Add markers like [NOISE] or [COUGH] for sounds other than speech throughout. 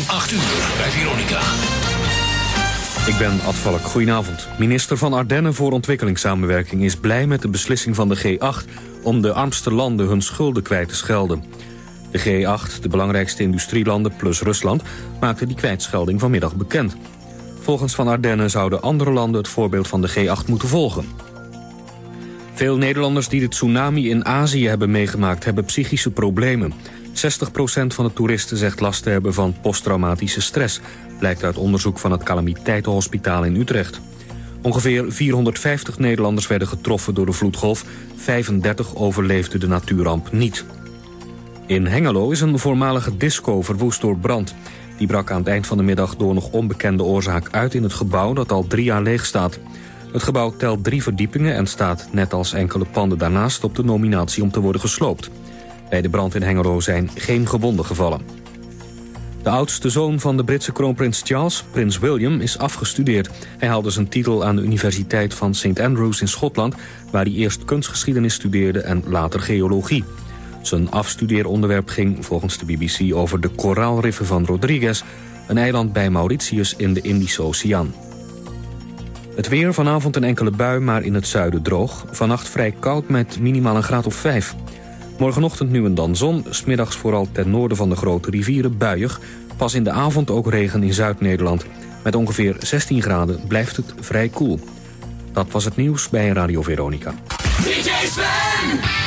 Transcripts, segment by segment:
van 8 uur bij Veronica. Ik ben Ad Valk. Goedenavond. Minister van Ardennen voor ontwikkelingssamenwerking is blij met de beslissing van de G8 om de armste landen hun schulden kwijt te schelden. De G8, de belangrijkste industrielanden plus Rusland, maakte die kwijtschelding vanmiddag bekend. Volgens Van Ardennen zouden andere landen het voorbeeld van de G8 moeten volgen. Veel Nederlanders die de tsunami in Azië hebben meegemaakt... hebben psychische problemen. 60% van de toeristen zegt last te hebben van posttraumatische stress... blijkt uit onderzoek van het Calamiteitenhospitaal in Utrecht. Ongeveer 450 Nederlanders werden getroffen door de vloedgolf. 35 overleefden de natuurramp niet. In Hengelo is een voormalige disco verwoest door brand. Die brak aan het eind van de middag door nog onbekende oorzaak uit... in het gebouw dat al drie jaar leeg staat. Het gebouw telt drie verdiepingen en staat, net als enkele panden daarnaast... op de nominatie om te worden gesloopt. Bij de brand in Hengelo zijn geen gewonden gevallen. De oudste zoon van de Britse kroonprins Charles, prins William, is afgestudeerd. Hij haalde zijn titel aan de Universiteit van St. Andrews in Schotland... waar hij eerst kunstgeschiedenis studeerde en later geologie. Zijn afstudeeronderwerp ging volgens de BBC over de koraalriffen van Rodriguez... een eiland bij Mauritius in de Indische Oceaan. Het weer, vanavond een enkele bui, maar in het zuiden droog. Vannacht vrij koud met minimaal een graad of 5. Morgenochtend nu en dan zon, smiddags vooral ten noorden van de grote rivieren buiig. Pas in de avond ook regen in Zuid-Nederland. Met ongeveer 16 graden blijft het vrij koel. Dat was het nieuws bij Radio Veronica. De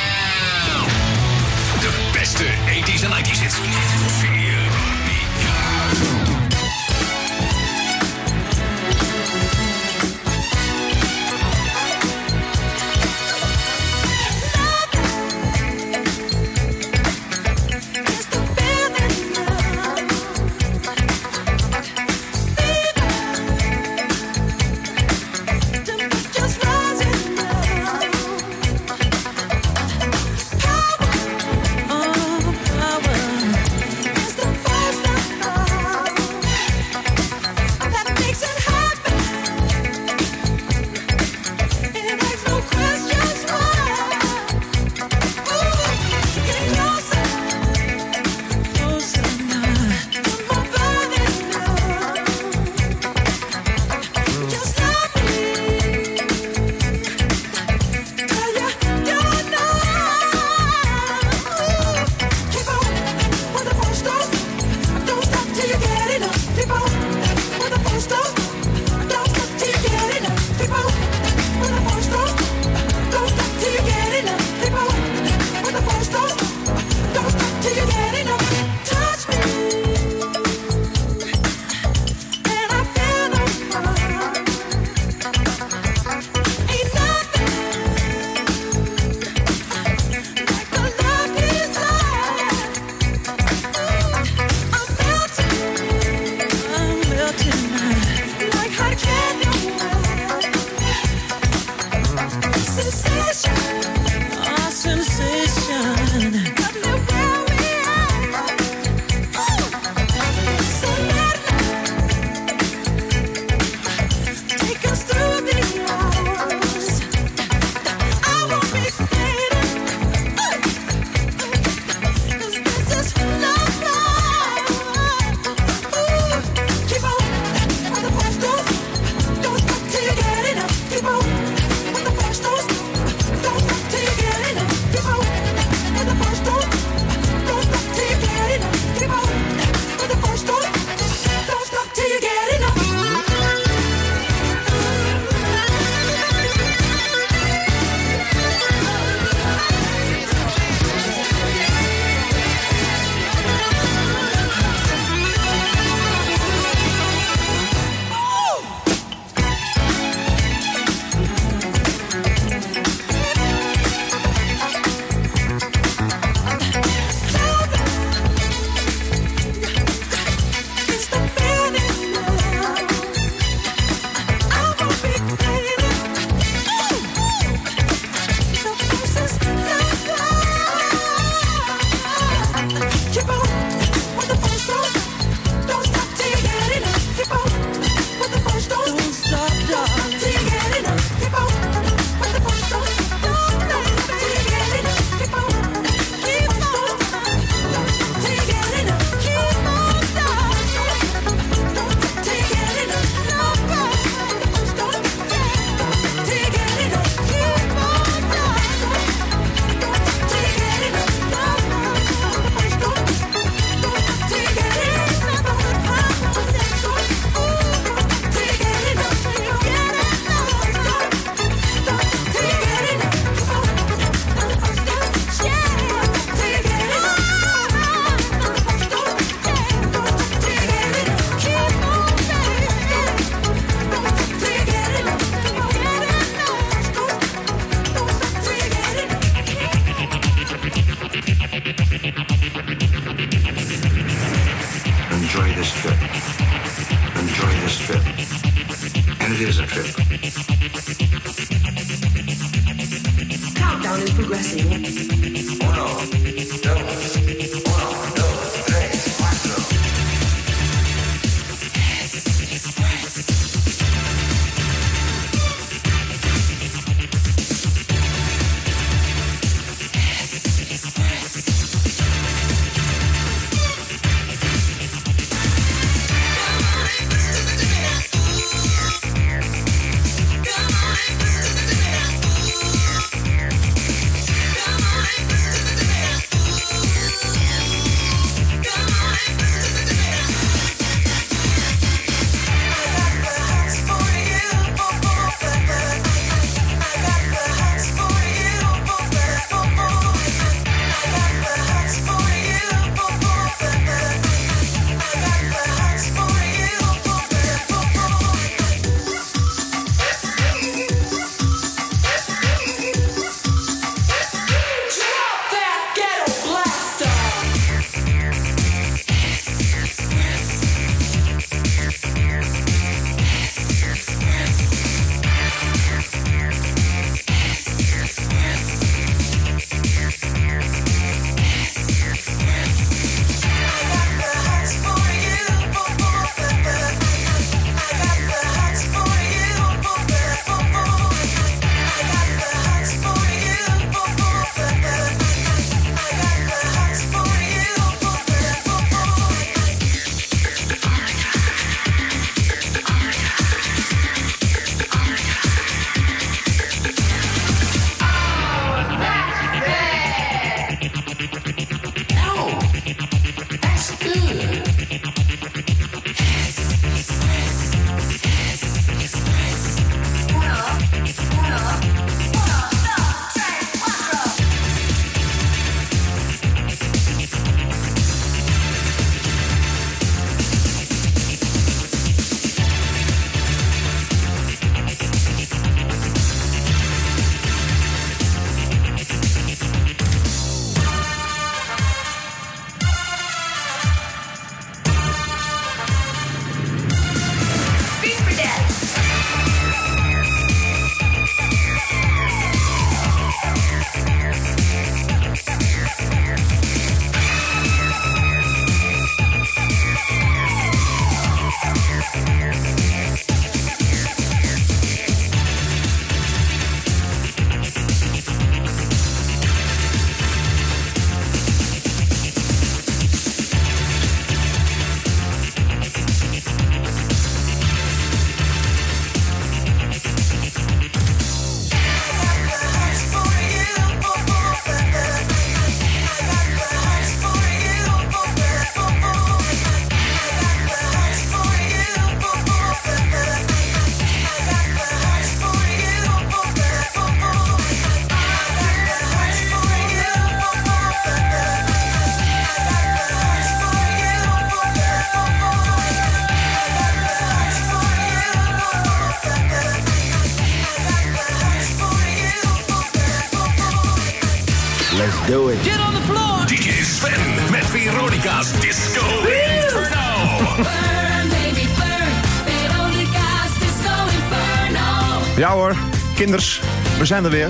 kinders, we zijn er weer.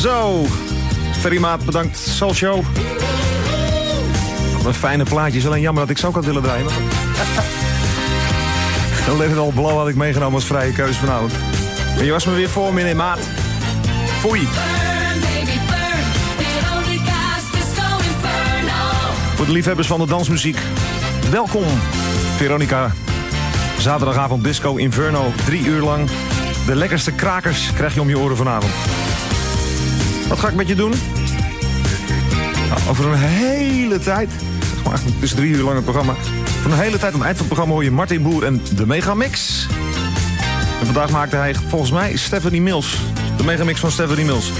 Zo, Ferry Maat, bedankt. Soul Show. Wat een fijne plaatjes. Alleen jammer dat ik zo had willen draaien. [LAUGHS] Dan ligt het al blauw had ik meegenomen als vrije keuze vanavond. Maar je was me weer voor, meneer Maat. Foei. Voor liefhebbers van de dansmuziek, welkom. Veronica, zaterdagavond Disco Inferno, drie uur lang. De lekkerste krakers krijg je om je oren vanavond. Wat ga ik met je doen? Nou, over een hele tijd, het is drie uur lang het programma. Van een hele tijd aan het eind van het programma hoor je Martin Boer en de Megamix. En vandaag maakte hij volgens mij Stephanie Mills. De Megamix van Stephanie Mills.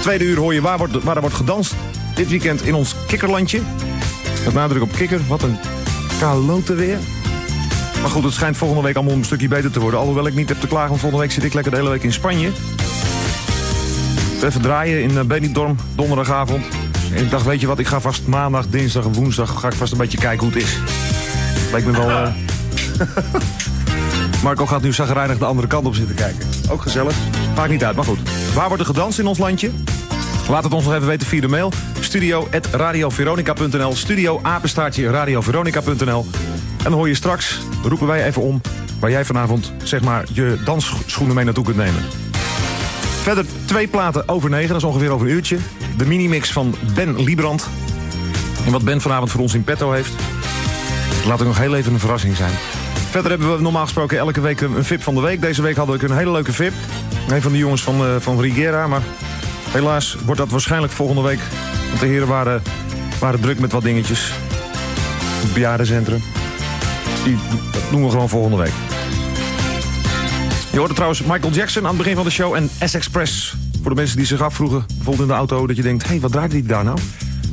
Tweede uur hoor je waar, wordt, waar er wordt gedanst. Dit weekend in ons kikkerlandje. Met nadruk op kikker. Wat een kalote weer. Maar goed, het schijnt volgende week allemaal een stukje beter te worden. Alhoewel ik niet heb te klagen, want volgende week zit ik lekker de hele week in Spanje. Even draaien in eh, Benidorm, donderdagavond. En ik dacht, weet je wat, ik ga vast maandag, dinsdag en woensdag... ga ik vast een beetje kijken hoe het is. Lijkt me wel... Uh... [LAUGHS] Marco gaat nu zagrijnig de andere kant op zitten kijken. Ook gezellig. Maakt niet uit, maar goed. Waar wordt er gedanst in ons landje? Laat het ons nog even weten via de mail. Studio@radioveronica.nl. Studio apenstaartje radioveronica.nl. En dan hoor je straks, roepen wij even om... waar jij vanavond zeg maar je dansschoenen mee naartoe kunt nemen. Verder twee platen over negen, dat is ongeveer over een uurtje. De minimix van Ben Liebrand. En wat Ben vanavond voor ons in petto heeft... laat ik nog heel even een verrassing zijn. Verder hebben we normaal gesproken elke week een VIP van de week. Deze week hadden we een hele leuke VIP. Een van de jongens van, uh, van Rigera, maar Helaas wordt dat waarschijnlijk volgende week. Want de heren waren, waren druk met wat dingetjes. Het bejaardencentrum. Die doen we gewoon volgende week. Je hoorde trouwens Michael Jackson aan het begin van de show en S-Express. Voor de mensen die zich afvroegen, bijvoorbeeld in de auto... dat je denkt, hé, hey, wat draait hij daar nou?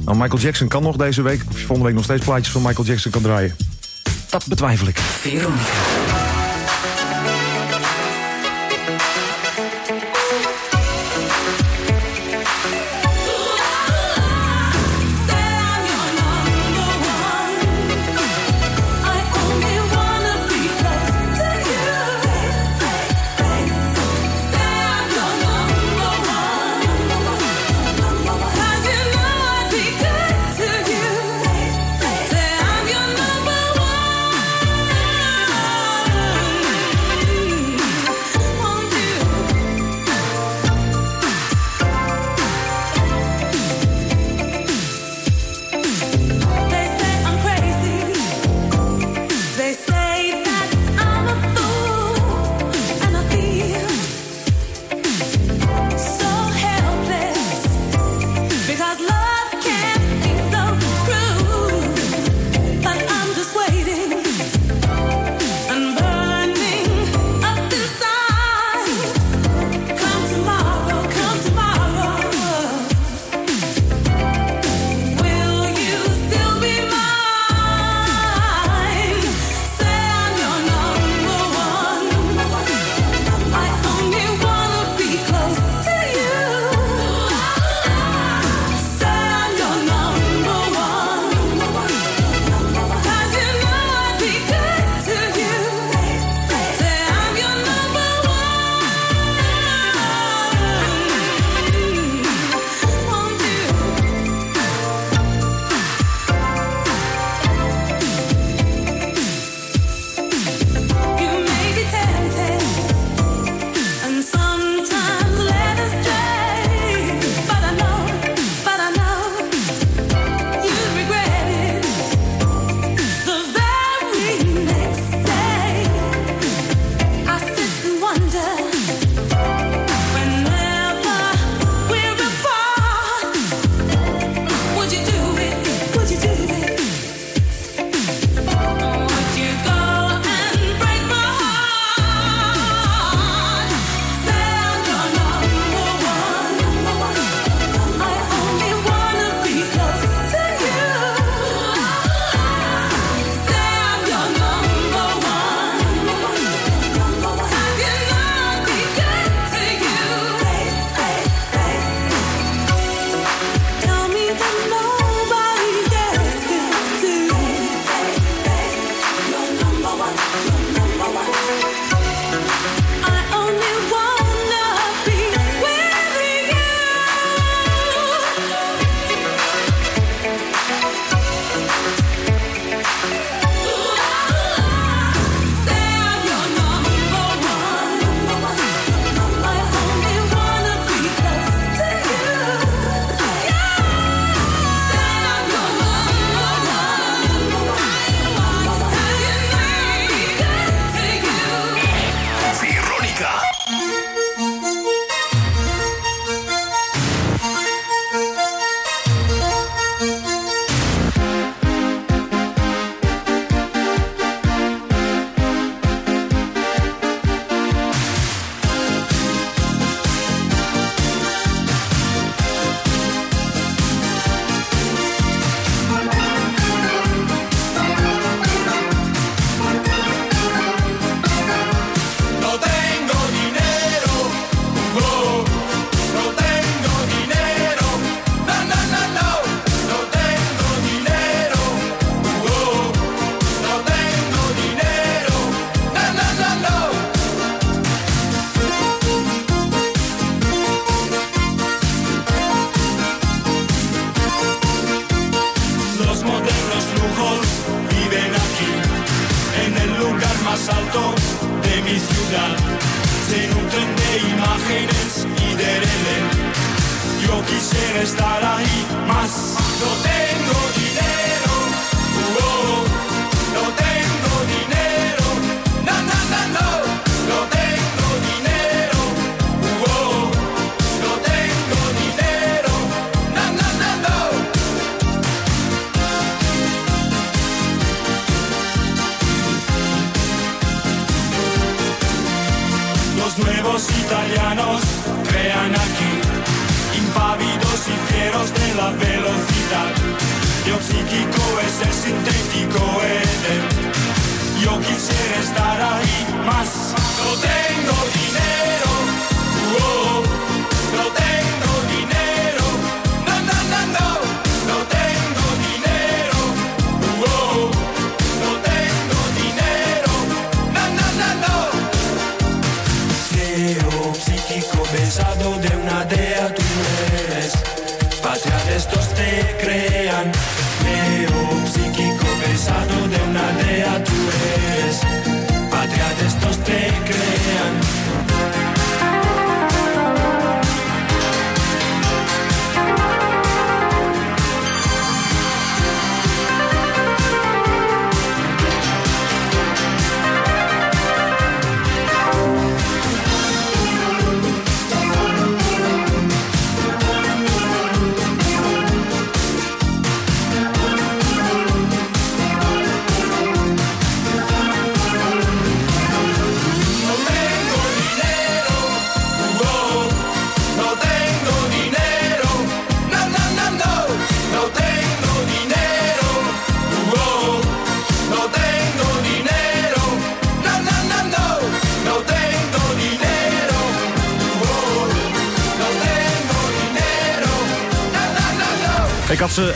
Nou, Michael Jackson kan nog deze week... of volgende week nog steeds plaatjes van Michael Jackson kan draaien. Dat betwijfel ik. Veronica.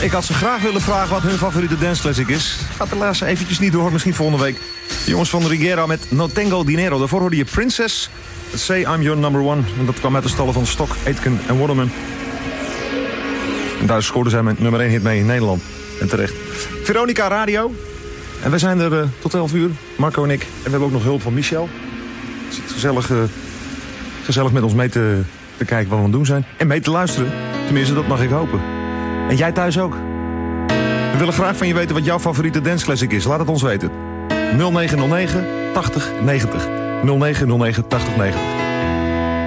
Ik had ze graag willen vragen wat hun favoriete dance classic is. Gaat helaas eventjes niet door, misschien volgende week. De jongens van Rigera met No Tengo Dinero. Daarvoor hoorde je Princess, Say I'm Your Number One. En dat kwam uit de stallen van Stok, Aitken en Waterman. En daar scoorden zij met nummer 1 hit mee in Nederland. En terecht. Veronica Radio. En wij zijn er uh, tot 11 uur, Marco en ik. En we hebben ook nog hulp van Michel. Zit gezellig, uh, gezellig met ons mee te, te kijken wat we aan het doen zijn. En mee te luisteren. Tenminste, dat mag ik hopen. En jij thuis ook? We willen graag van je weten wat jouw favoriete danceclassic is. Laat het ons weten. 0909 80 90. 0909 80 90.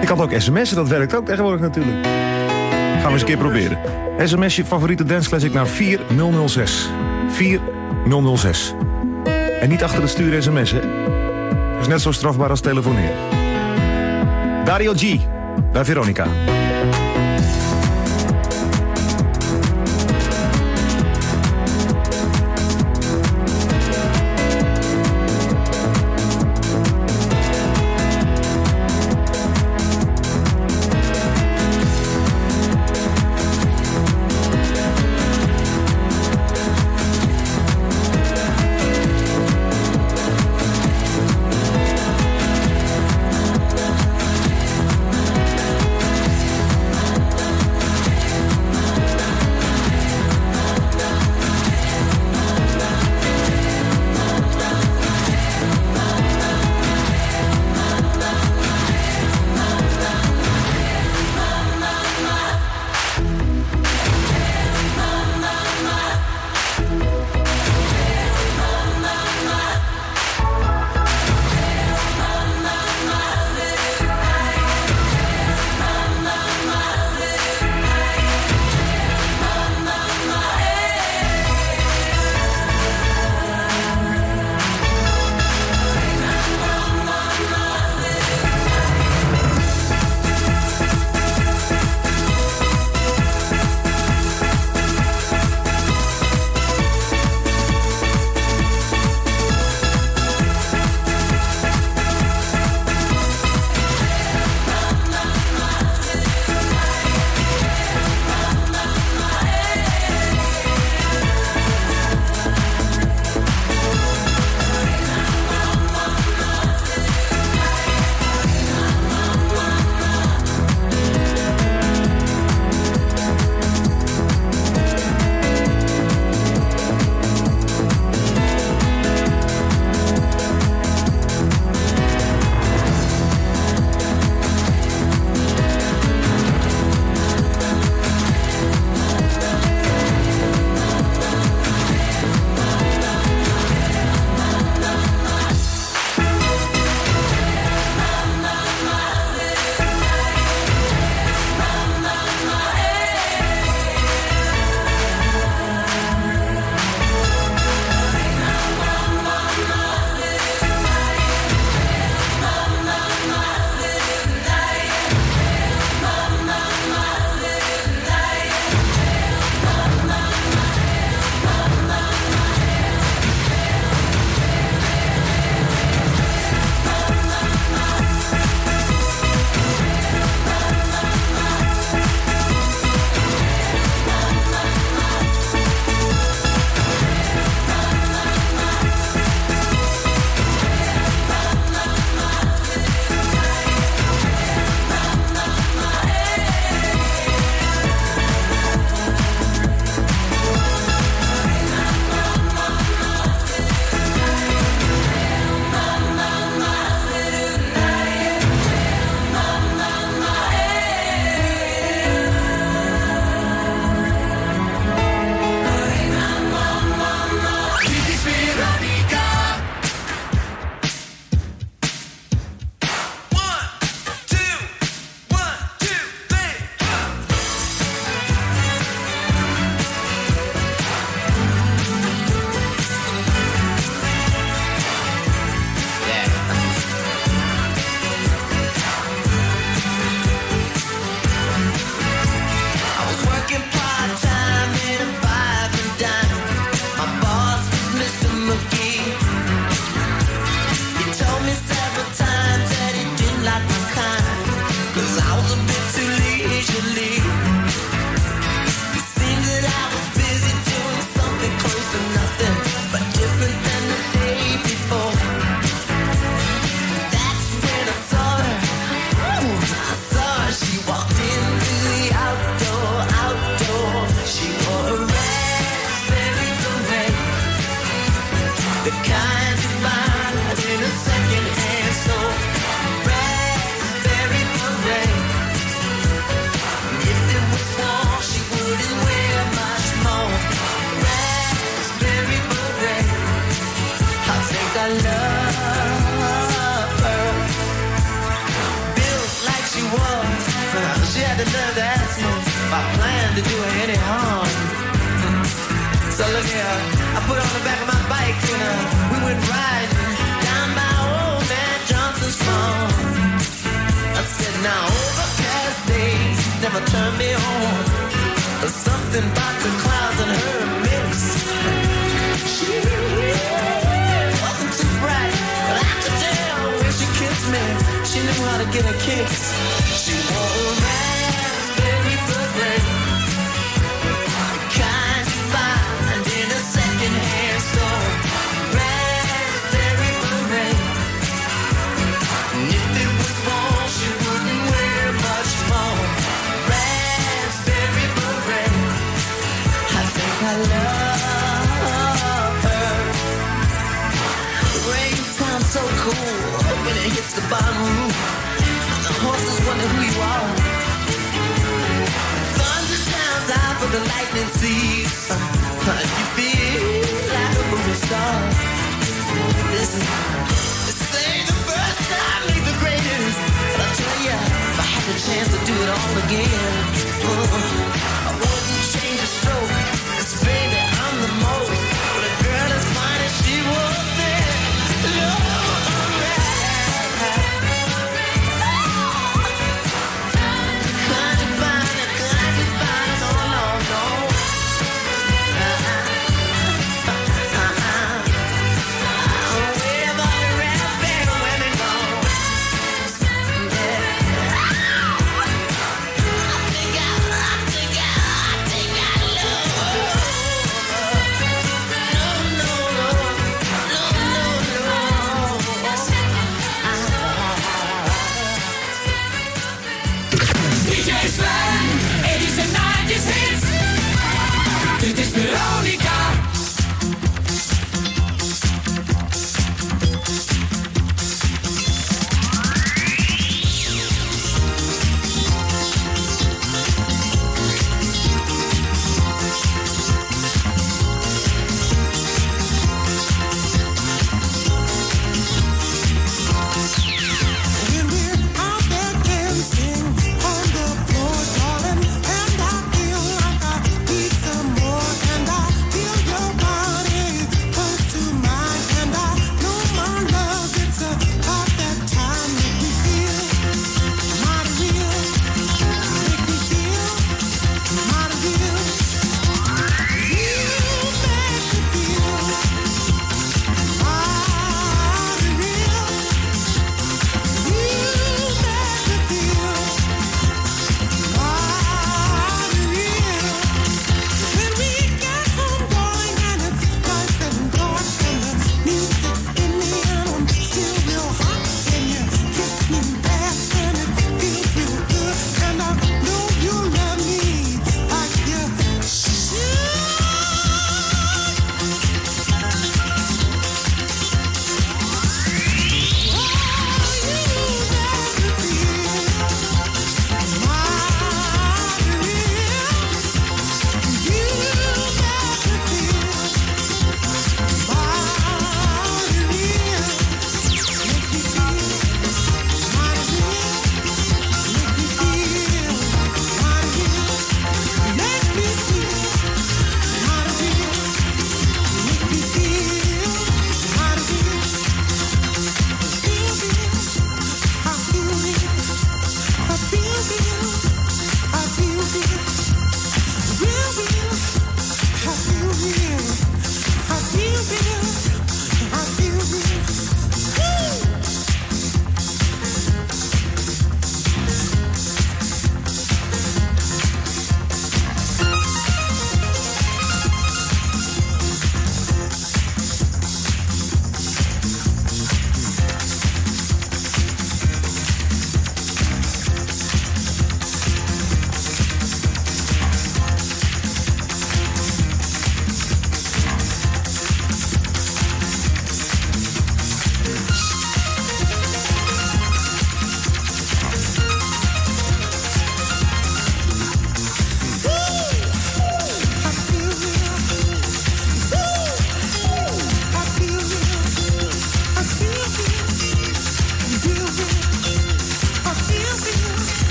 Ik kan ook sms'en, dat werkt ook tegenwoordig natuurlijk. Gaan we eens een keer proberen. SMS je favoriete danceclassic naar 4006. 4006. En niet achter het sturen sms, hè? Dat is net zo strafbaar als telefoneren. Dario G. Bij Veronica.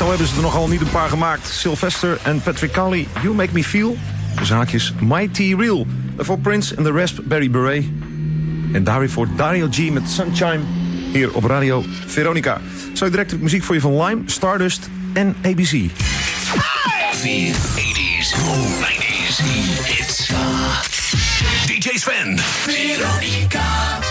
Zo hebben ze er nogal niet een paar gemaakt. Sylvester en Patrick Cowley, You Make Me Feel. De zaakjes Mighty Real. Voor Prince en de Raspberry Beret. En daar weer voor Dario G met Sunshine hier op Radio Veronica. Zo direct muziek voor je van Lime, Stardust en ABC. 4 80s, 90s, hits. DJ Sven. Veronica.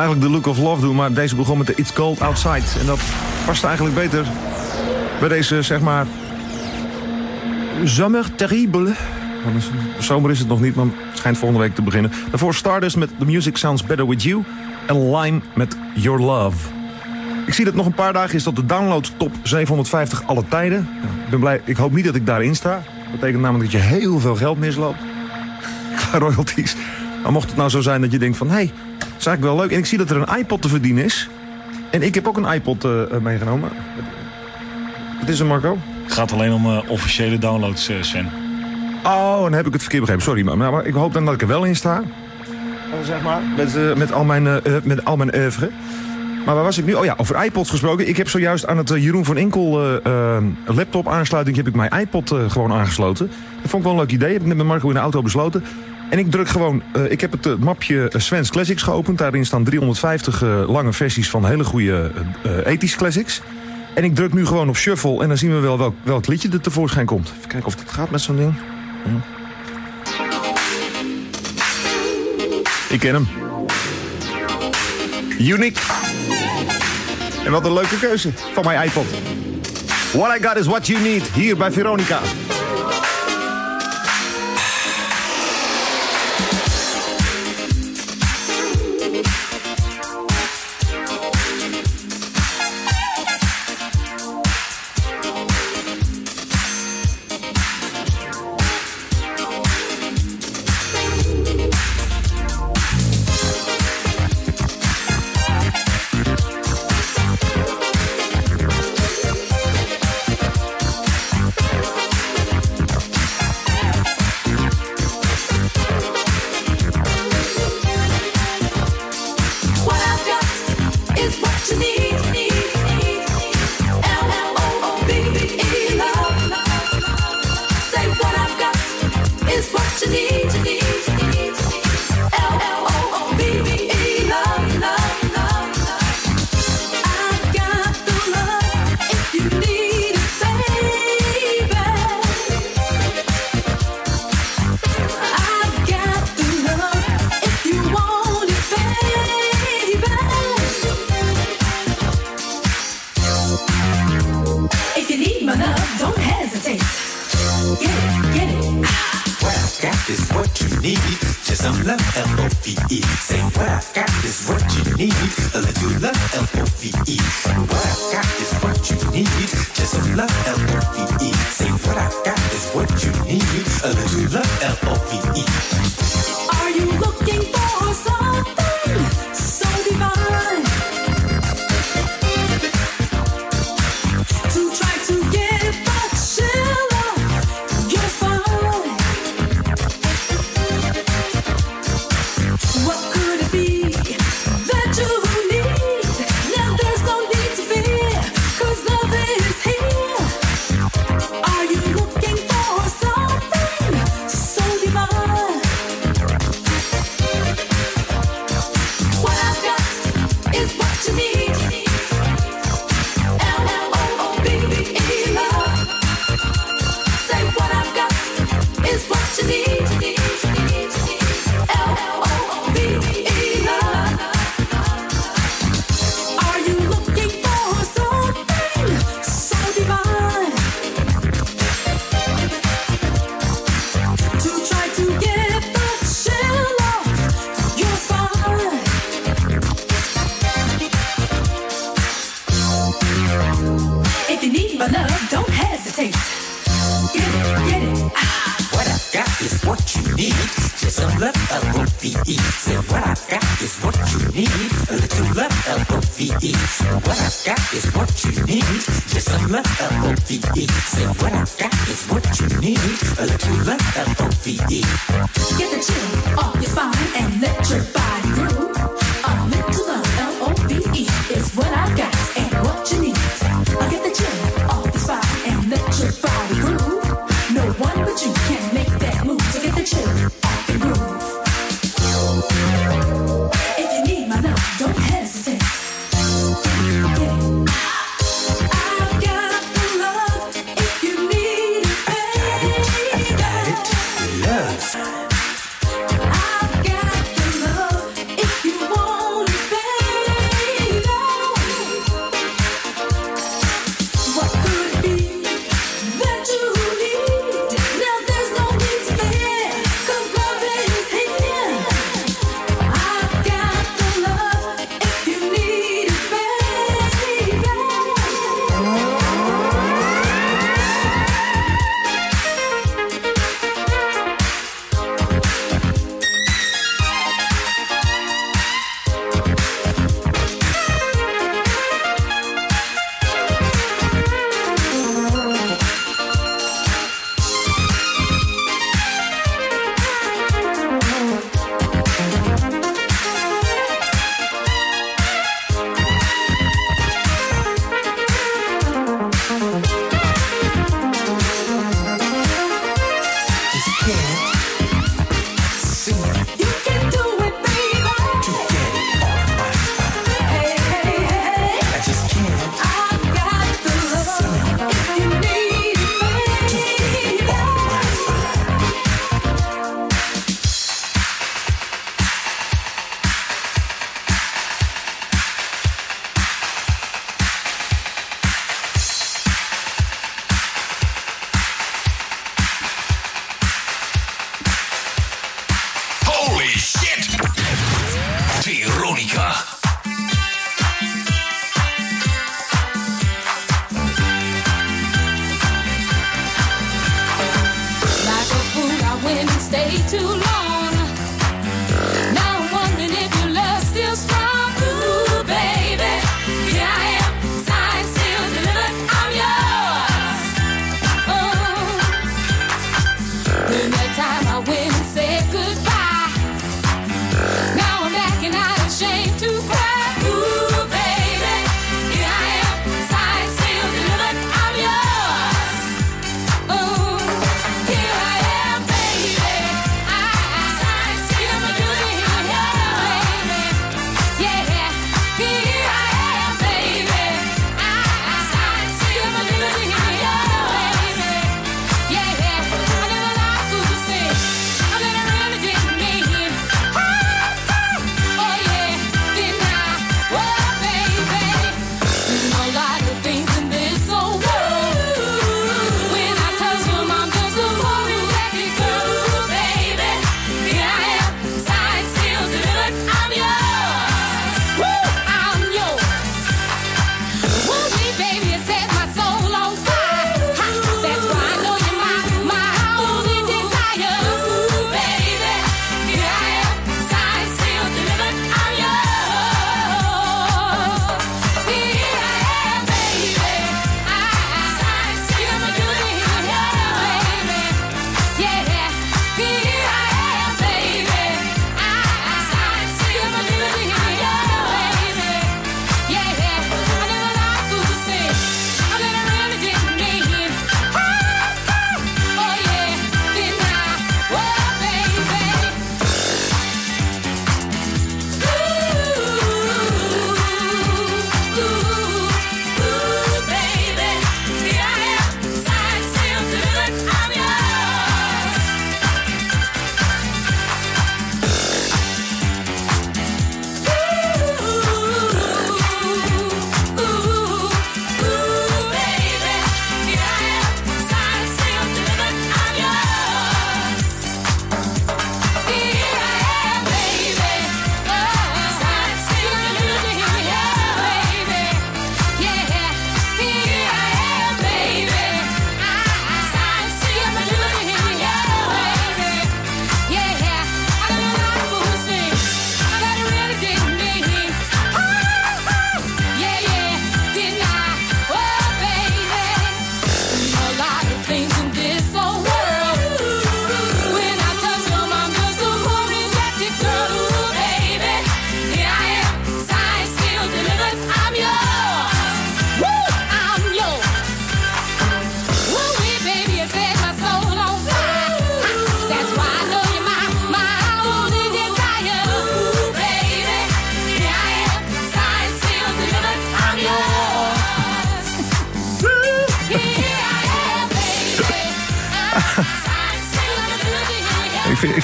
Eigenlijk de Look of Love doen, maar deze begon met de It's Cold Outside. En dat past eigenlijk beter bij deze, zeg maar... Zomer terrible. Want is- Zomer is het nog niet, maar het schijnt volgende week te beginnen. Daarvoor Stardust met The Music Sounds Better With You. En Lime met Your Love. Ik zie dat nog een paar dagen is tot de download top 750 alle tijden. Ik, ben blij, ik hoop niet dat ik daarin sta. Dat betekent namelijk dat je heel veel geld misloopt. [LAUGHS] Qua royalties. Maar mocht het nou zo zijn dat je denkt van... hey, is eigenlijk wel leuk. En ik zie dat er een iPod te verdienen is. En ik heb ook een iPod eh, eh, meegenomen. Wat is er, Marco? Het gaat alleen om eh, officiële downloads, Sven. Oh, dan heb ik het verkeerd begrepen. Sorry, maar, maar ik hoop dan dat ik er wel in sta. Oh, zeg maar. Met, eh, met, al mijn, met al mijn oeuvre. Maar waar was ik nu? Oh ja, over iPods gesproken. Ik heb zojuist aan het Jeroen van Inkel eh, eh, laptop aansluiting... heb ik mijn iPod eh, gewoon aangesloten. Dat vond ik wel een leuk idee. Heb ik net met Marco in de auto besloten. En ik druk gewoon... eh, ik heb het eh, mapje eh, Sven's Classics geopend. Daarin staan 350 eh, lange versies van hele goede ethisch classics. En ik druk nu gewoon op shuffle. En dan zien we wel welk, welk liedje er tevoorschijn komt. Even kijken of dat gaat met zo'n ding. Ik ken hem. Unique. En wat een leuke keuze van mijn iPod. What I Got Is What You Need, hier bij Veronica.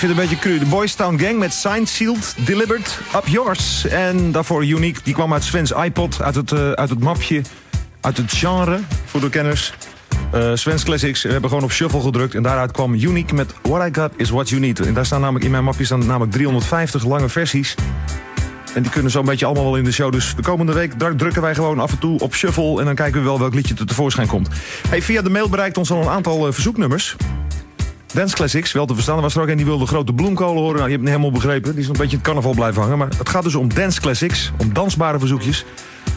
Vind, het een beetje cru. De Boys Town Gang met Signed, Sealed, Delivered, Up Yours. En daarvoor Unique, die kwam uit Sven's iPod, uit het, eh, uit het mapje, uit het genre, voor de kenners. Eh Sven's Classics, we hebben gewoon op shuffle gedrukt. En daaruit kwam Unique met What I Got Is What You Need. En daar staan namelijk in mijn mapje staan namelijk 350 lange versies. En die kunnen zo'n beetje allemaal wel in de show. Dus de komende week dru- drukken wij gewoon af en toe op shuffle. En dan kijken we wel welk liedje er tevoorschijn komt. Hey, via de mail bereikt ons al een aantal eh, verzoeknummers. Dance Classics, wel te verstaan. Er was er ook een die wilde grote bloemkolen horen. Nou, die hebt niet helemaal begrepen. Die is een beetje het carnaval blijven hangen. Maar het gaat dus om Dance Classics. Om dansbare verzoekjes.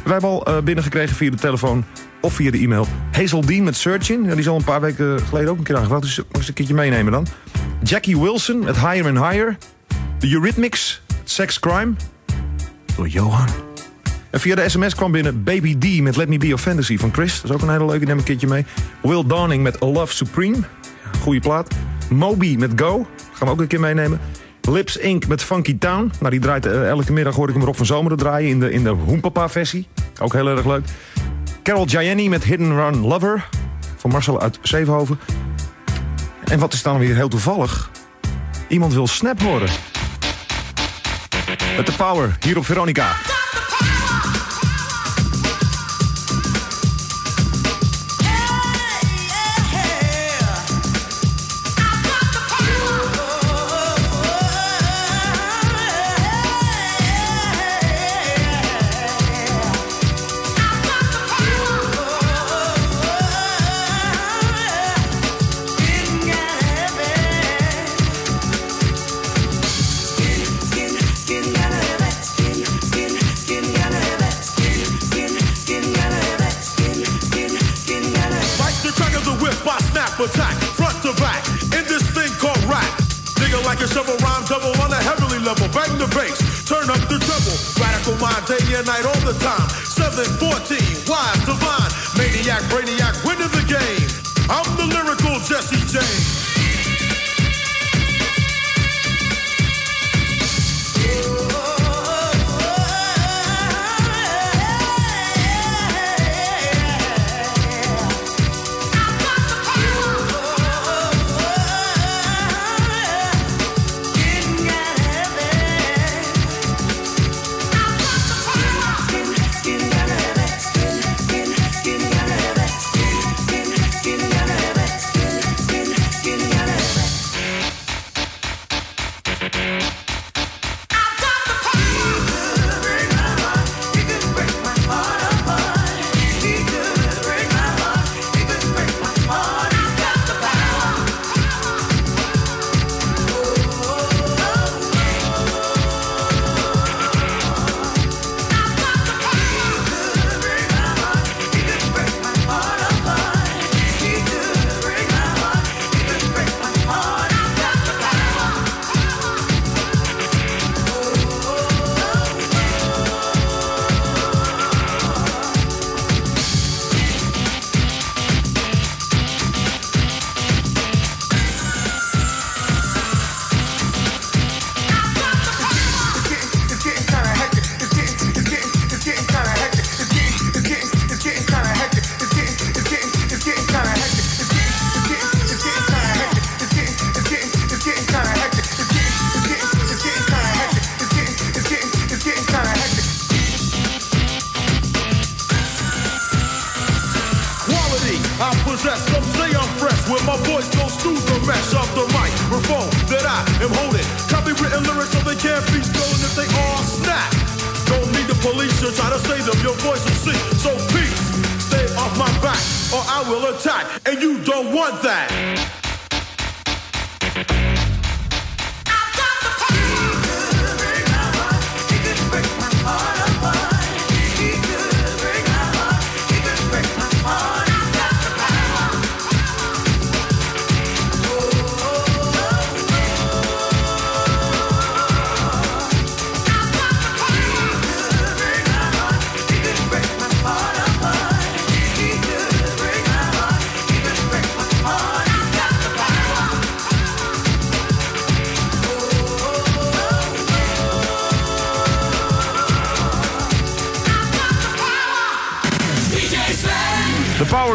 Wij hebben al eh, binnengekregen via de telefoon of via de e-mail. Hazel Dean met Searching. Die is al een paar weken geleden ook een keer aangevraagd. Dus mag eens een keertje meenemen dan. Jackie Wilson met Higher and Higher. De Eurythmics, Sex Crime. Door Johan. En via de sms kwam binnen Baby D met Let Me Be Your Fantasy van Chris. Dat is ook een hele leuke, neem een keertje mee. Will Dawning met A Love Supreme. Goeie plaat. Moby met Go. Gaan we ook een keer meenemen. Lips Inc. met Funky Town. Nou, die draait eh, elke middag hoor ik hem Rob van Zomeren draaien in de, in de Hoempapa versie. Ook heel erg leuk. Carol Gianni met Hidden Run Lover. Van Marcel uit Zevenhoven. En wat is dan weer heel toevallig? Iemand wil Snap horen. Met de power hier op Veronica.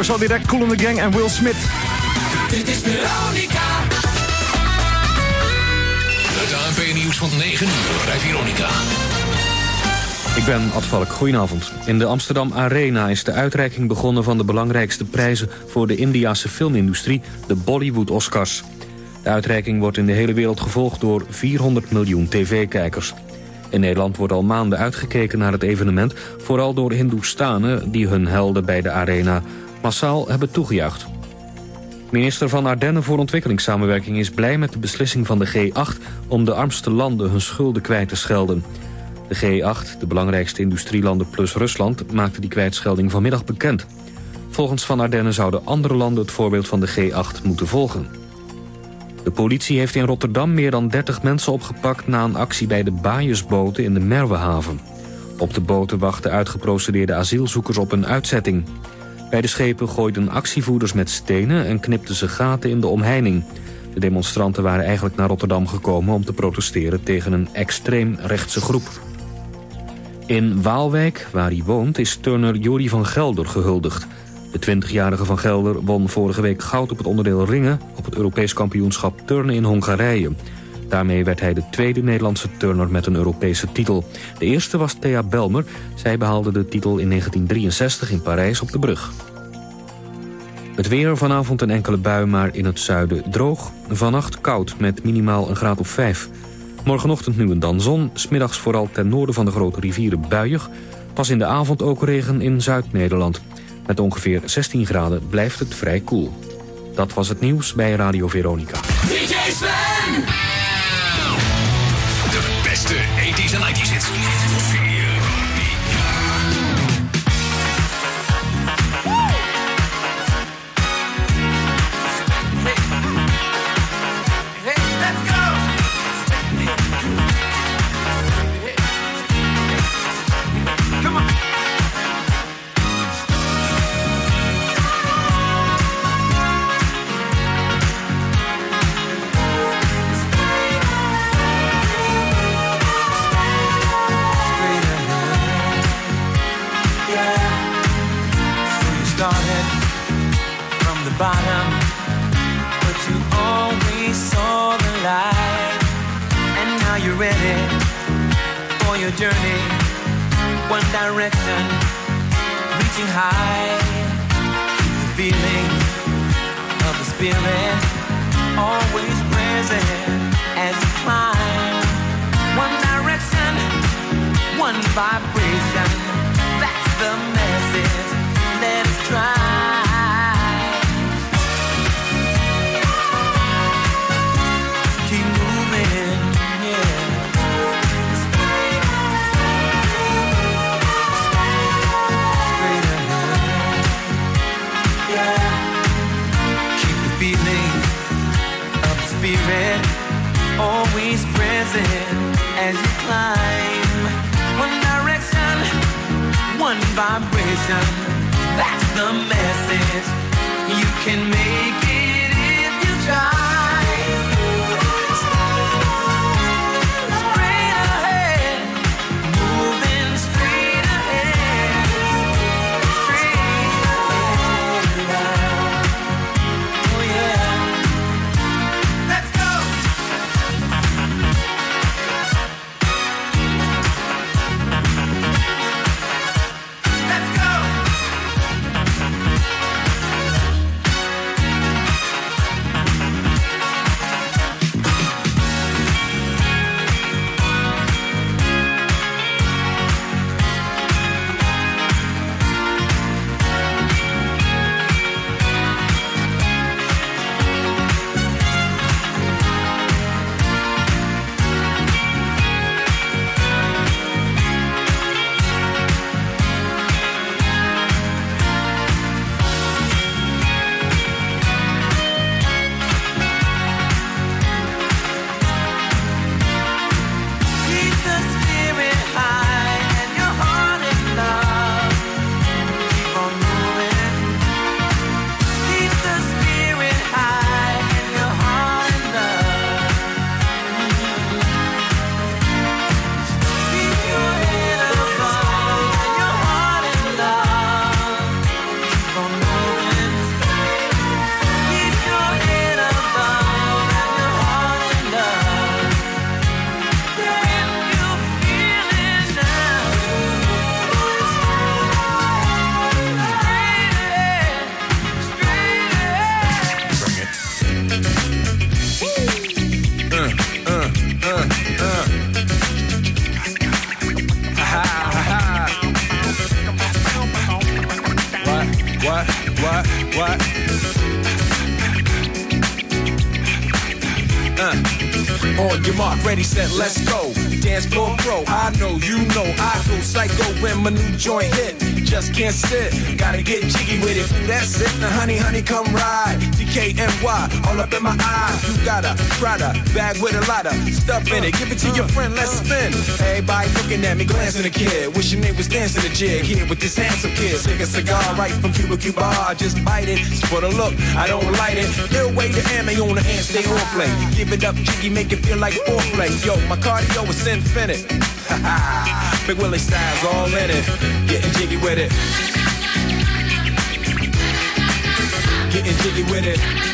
Zo direct Cool in the Gang en Will Smith. Dit is Veronica. Het ANP-nieuws van 9 uur bij Veronica. Ik ben Ad Valk. Goedenavond. In de Amsterdam Arena is de uitreiking begonnen van de belangrijkste prijzen voor de Indiase filmindustrie, de Bollywood Oscars. De uitreiking wordt in de hele wereld gevolgd door 400 miljoen tv-kijkers. In Nederland wordt al maanden uitgekeken naar het evenement... vooral door Hindoestanen die hun helden bij de arena massaal hebben toegejuicht. Minister van Ardennen voor ontwikkelingssamenwerking is blij met de beslissing van de G8... om de armste landen hun schulden kwijt te schelden. De G8, de belangrijkste industrielanden plus Rusland... maakte die kwijtschelding vanmiddag bekend. Volgens Van Ardennen zouden andere landen het voorbeeld van de G8 moeten volgen. De politie heeft in Rotterdam meer dan 30 mensen opgepakt... na een actie bij de Baaiensboten in de Merwehaven. Op de boten wachten uitgeprocedeerde asielzoekers op een uitzetting. Bij de schepen gooiden actievoerders met stenen... en knipten ze gaten in de omheining. De demonstranten waren eigenlijk naar Rotterdam gekomen... om te protesteren tegen een extreem rechtse groep. In Waalwijk, waar hij woont, is turner Jori van Gelder gehuldigd. De 20-jarige van Gelder won vorige week goud op het onderdeel ringen... op het Europees kampioenschap turnen in Hongarije. Daarmee werd hij de tweede Nederlandse turner met een Europese titel. De eerste was Thea Belmer. Zij behaalde de titel in 1963 in Parijs op de brug. Het weer vanavond een enkele bui, maar in het zuiden droog. Vannacht koud met minimaal een graad of 5. Morgenochtend nu en dan zon. Smiddags vooral ten noorden van de grote rivieren buiig. Pas in de avond ook regen in Zuid-Nederland. Met ongeveer 16 graden blijft het vrij koel. Dat was het nieuws bij Radio Veronica. DJ Sven! En bag with a lot of stuff in it. Give it to your friend, let's spin. Everybody looking at me, glancing a kid. Wishing they was dancing a jig here with this handsome kid. Take a cigar right from Cuba Cuba, just bite it. It's for the look, I don't light it. Ill way to ammo on the hand, stay on play. Give it up, jiggy, make it feel like foreplay. Yo, my cardio is infinite. [LAUGHS] Big Willie style's all in it. Getting jiggy with it. Getting jiggy with it.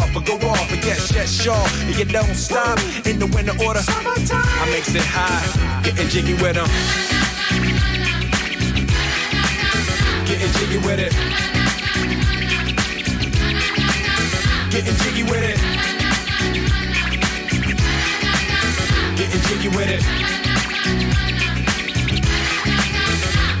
but go off. But yes, yes, sure. And you don't stop in the winter order. I makes it high, getting jiggy with them. Getting jiggy with it. Getting jiggy with it. Getting jiggy with it.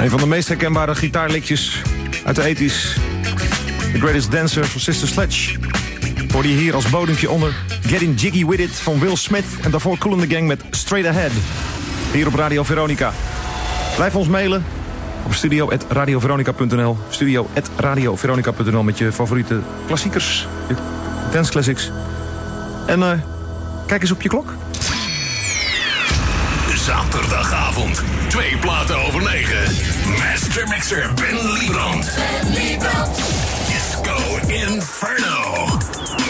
Een van de meest herkenbare gitaarlikjes uit de 80s. The Greatest Dancer van Sister Sledge. Hoorde je hier als bodempje onder Getting Jiggy With It van Will Smith. En daarvoor Cool in the Gang met Straight Ahead. Hier op Radio Veronica. Blijf ons mailen op studio.radioveronica.nl studio.radioveronica.nl met je favoriete klassiekers, je dance classics. En eh, kijk eens op je klok. Zaterdagavond, twee platen over negen. Master Mixer Ben Liebrand. Ben Liebrand. Disco Inferno.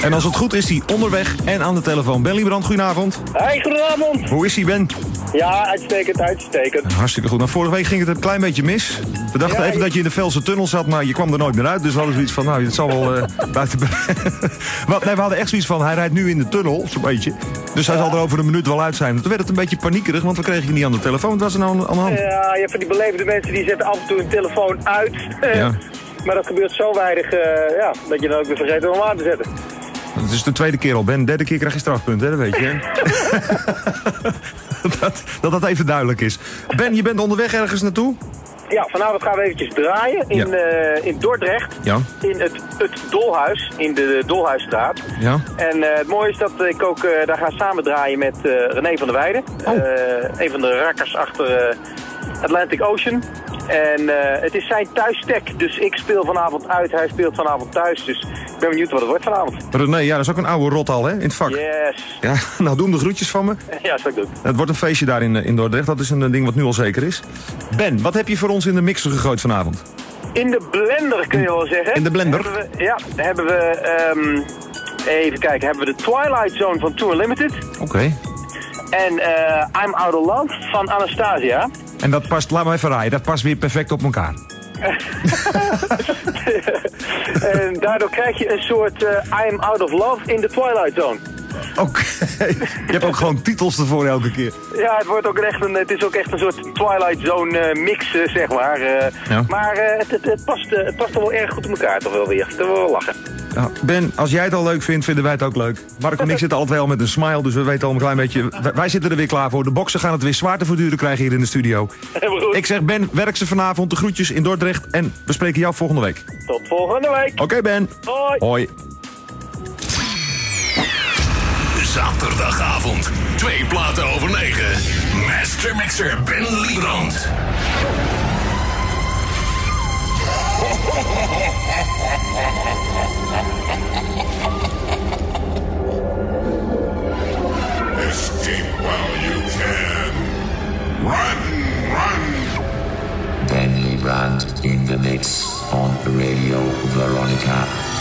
En als het goed is, hij onderweg en aan de telefoon. Ben Liebrand, goedenavond. Hey, goedenavond. Hoe is hij, Ben? Ja, uitstekend, uitstekend. Hartstikke goed. Nou, vorige week ging het een klein beetje mis. We dachten Ja, even dat je in de Velse tunnel zat, maar je kwam er nooit meer uit. Dus we hadden zoiets van, nou, het zal wel eh, [LAUGHS] buiten... Wat, [LAUGHS] nee, we hadden echt zoiets van, hij rijdt nu in de tunnel, zo'n beetje. Dus hij zal er over een minuut wel uit zijn. Toen werd het een beetje paniekerig, want we kregen je niet aan de telefoon. Wat was er nou aan, de hand? Ja, je hebt van die beleefde mensen die zetten af en toe hun telefoon uit. [LAUGHS] Ja. maar dat gebeurt zo weinig eh, ja, dat je dan ook weer vergeet om hem aan te zetten. Het is de tweede keer al, Ben. Derde keer krijg je strafpunt, hè? Dat weet je, hè? [LAUGHS] dat, dat dat even duidelijk is. Ben, je bent onderweg ergens naartoe? Ja, vanavond gaan we eventjes draaien in, Ja. eh, in Dordrecht. Ja. In het, het Dolhuis, in de Dolhuisstraat. Ja. En eh, het mooie is dat ik ook eh, daar ga samen draaien met René van der Weijden. Oh. Een van de rakkers achter Atlantic Ocean. En eh, het is zijn thuisstek, dus ik speel vanavond uit, hij speelt vanavond thuis. Dus ik ben benieuwd wat het wordt vanavond. René, ja, dat is ook een oude rot al, hè? In het vak. Yes. Ja, [LAUGHS] nou, doe hem de groetjes van me. [LAUGHS] Ja, dat zal ik doen. Het wordt een feestje daar in, eh, in Dordrecht. Dat is een eh, ding wat nu al zeker is. Ben, wat heb je voor ons in de mixer gegooid vanavond? In de blender kun je wel zeggen. In de blender? Hebben we, ja, hebben we, ehm, even kijken, hebben we de Twilight Zone van Tour Limited. Oké. En I'm Out of Love van Anastasia. En dat past, laat me even raaien, dat past weer perfect op elkaar. [LAUGHS] en daardoor krijg je een soort eh, I'm Out of Love in de Twilight Zone. Oké. [LAUGHS] je hebt ook gewoon titels ervoor elke keer. Ja, het, wordt ook echt een, het is ook echt een soort Twilight Zone eh, mix, eh, zeg maar. Ja. Maar het, het, het, past, het past er wel erg goed in elkaar, toch wel weer. Toch wel lachen. Ja, ben, als jij het al leuk vindt, vinden wij het ook leuk. Mark en ik zitten altijd wel met een smile, dus we weten al een klein beetje... Wij, zitten er weer klaar voor. De boksen gaan het weer zwaar te verduren krijgen hier in de studio. Goed. Ik zeg Ben, werk ze vanavond, de groetjes in Dordrecht. En we spreken jou volgende week. Tot volgende week. Oké Ben. Hoi. Hoi. Zaterdagavond, twee platen over negen. Master Mixer Ben Liebrand. [LAUGHS] Benny Brand in the mix on Radio Veronica.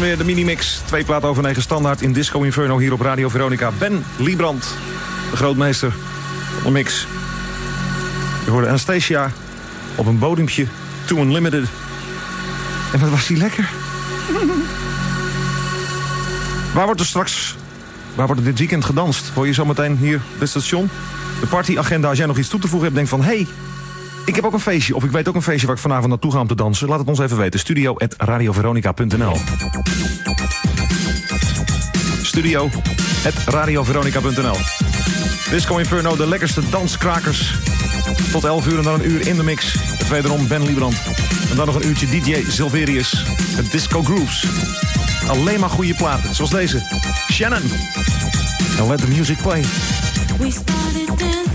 weer de minimix. Twee plaat over negen standaard in Disco Inferno hier op Radio Veronica. Ben Liebrand, de grootmeester van de mix. Je hoorde Anastasia op een bodempje, to Unlimited. En wat was die lekker. [LAUGHS] waar wordt er straks, waar wordt er dit weekend gedanst? Hoor je zometeen hier dit station? De partyagenda, als jij nog iets toe te voegen hebt, denk van... hé, hey, ik heb ook een feestje, of ik weet ook een feestje waar ik vanavond naartoe ga om te dansen. Laat het ons even weten. Studio at radioveronica.nl Studio at radioveronica.nl Disco Inferno, de lekkerste danskrakers. Tot 11 uur en dan een uur in de mix. Het wederom Ben Liebrand. En dan nog een uurtje DJ Silverius. Het Disco Grooves. Alleen maar goede platen, zoals deze. Shannon. And let the music play. We started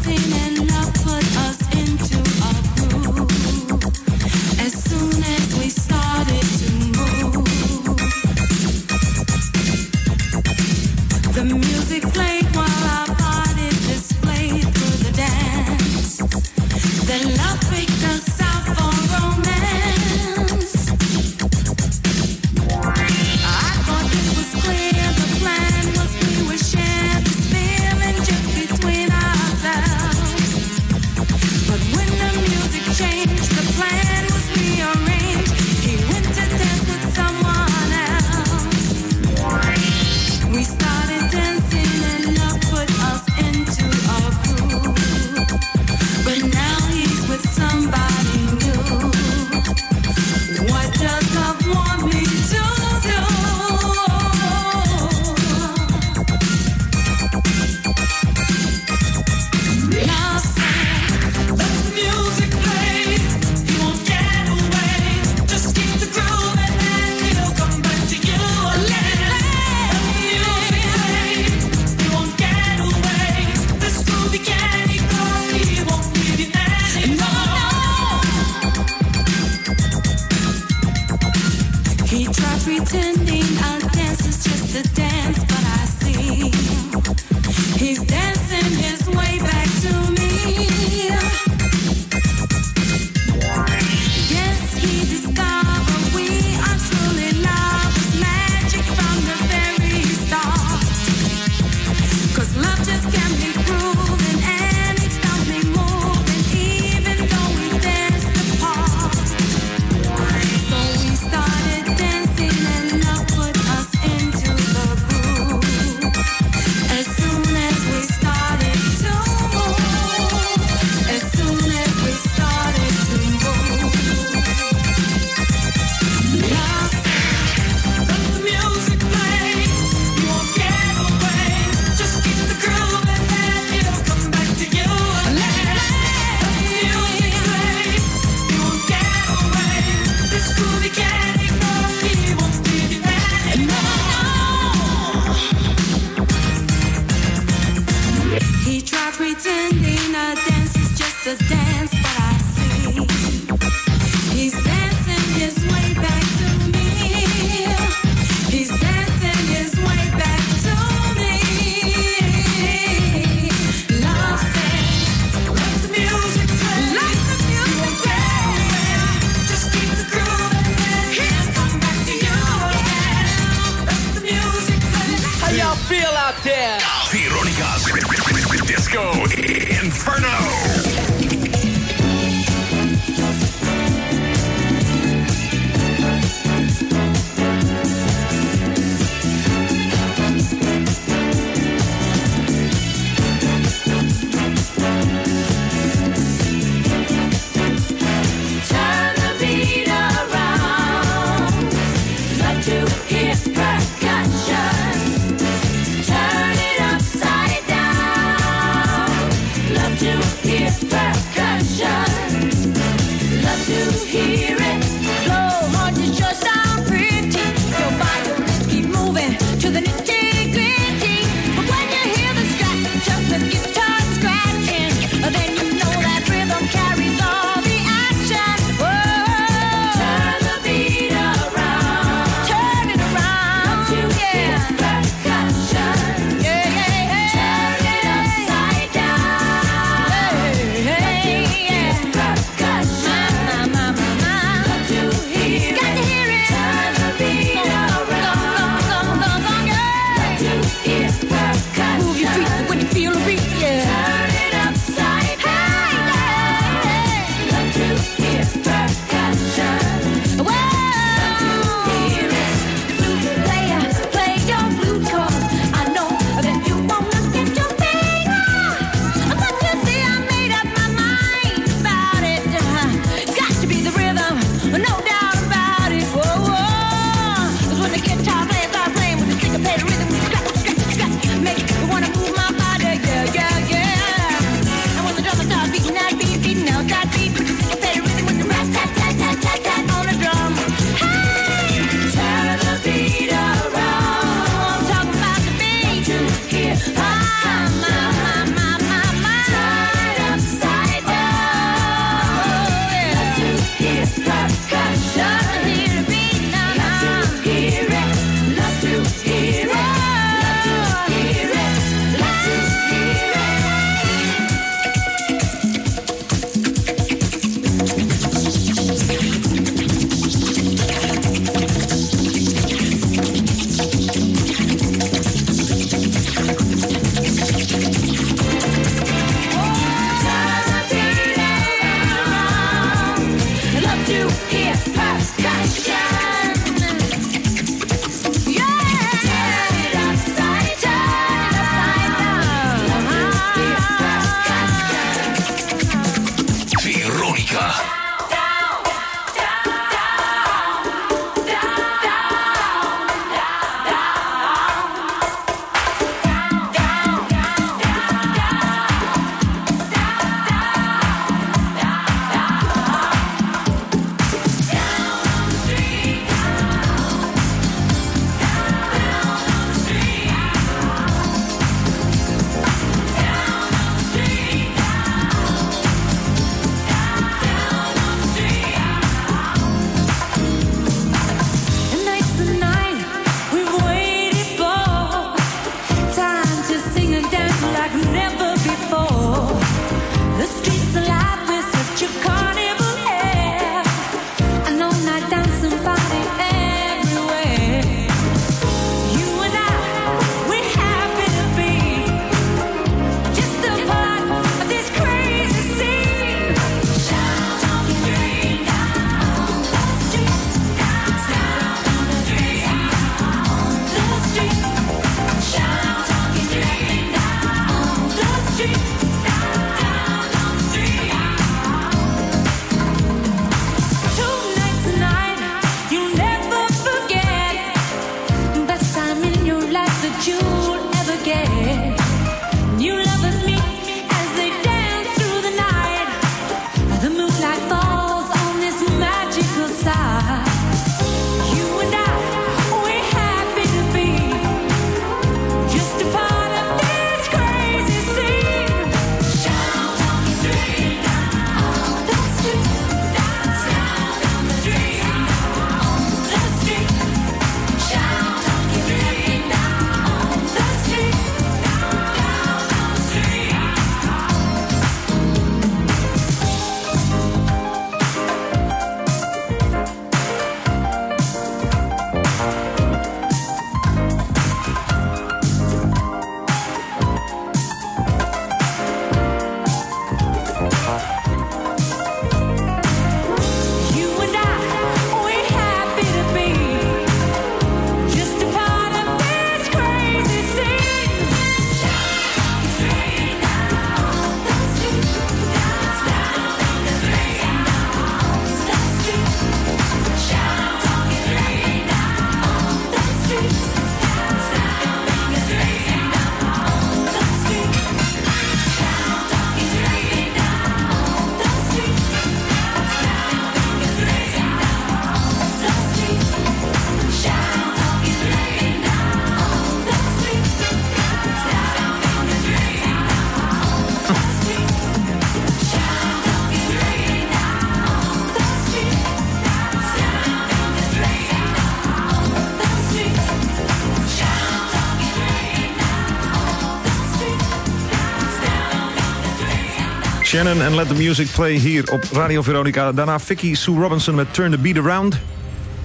En Let the Music Play hier op Radio Veronica. Daarna Vicky Sue Robinson met Turn the Beat Around.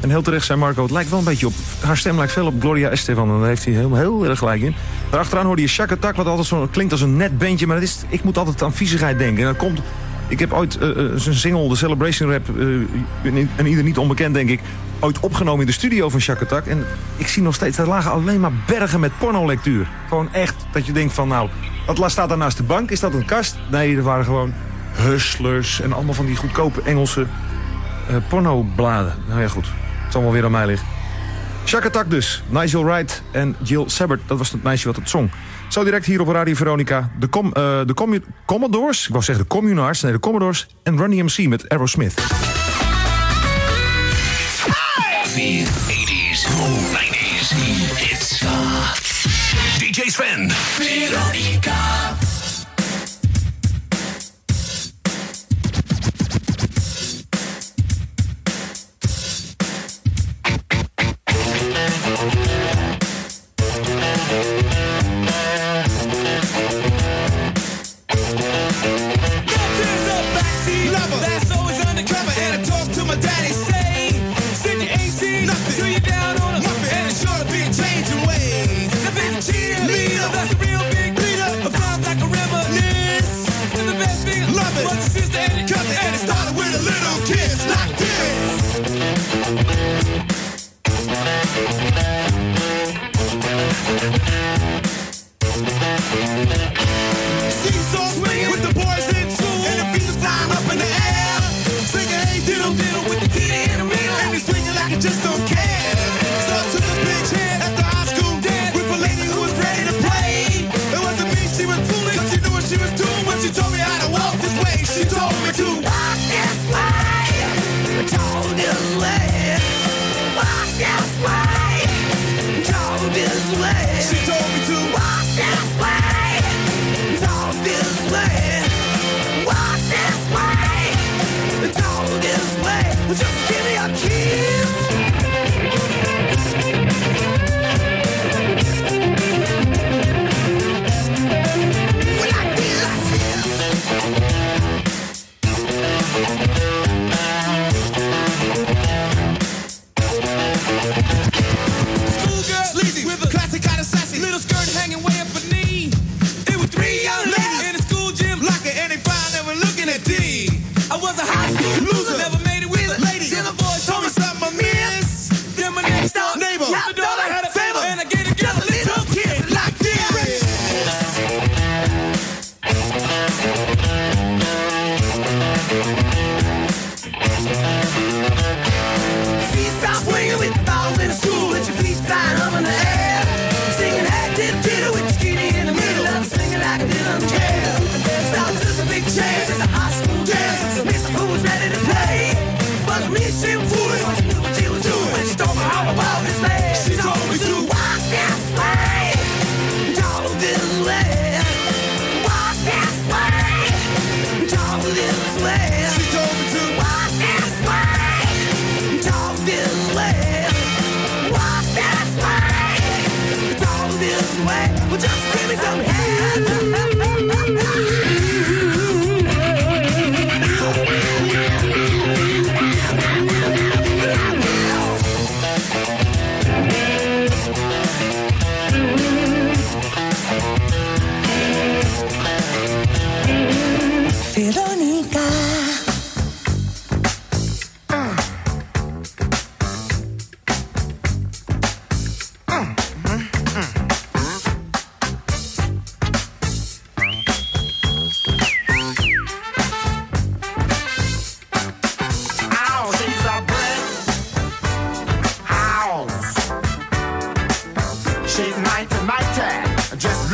En heel terecht zei Marco, het lijkt wel een beetje op... Haar stem lijkt veel op Gloria Estefan. En daar heeft hij heel, heel erg gelijk in. Daarachteraan hoorde je Shaka Tak, wat altijd zo klinkt als een net bandje. Maar dat is, ik moet altijd aan viezigheid denken. En dat komt... Ik heb ooit eh, eh, zijn single, de Celebration Rap... eh, en, ieder niet onbekend, denk ik... ooit opgenomen in de studio van Shaka Tak. En ik zie nog steeds, er lagen alleen maar bergen met pornolectuur. Gewoon echt, dat je denkt van nou... Wat staat daar naast de bank? Is dat een kast? Nee, er waren gewoon hustlers en allemaal van die goedkope Engelse eh pornobladen. Nou ja, goed. Het zal wel weer aan mij liggen. Tak dus. Nigel Wright en Jill Sabbert. Dat was het meisje wat het zong. Zo direct hier op Radio Veronica. De, eh, de Commodores. Ik wou zeggen de Communards. Nee, de Commodores. En Ronnie MC met Aerosmith. 80s, 90s, hits. DJ Sven. Veronica.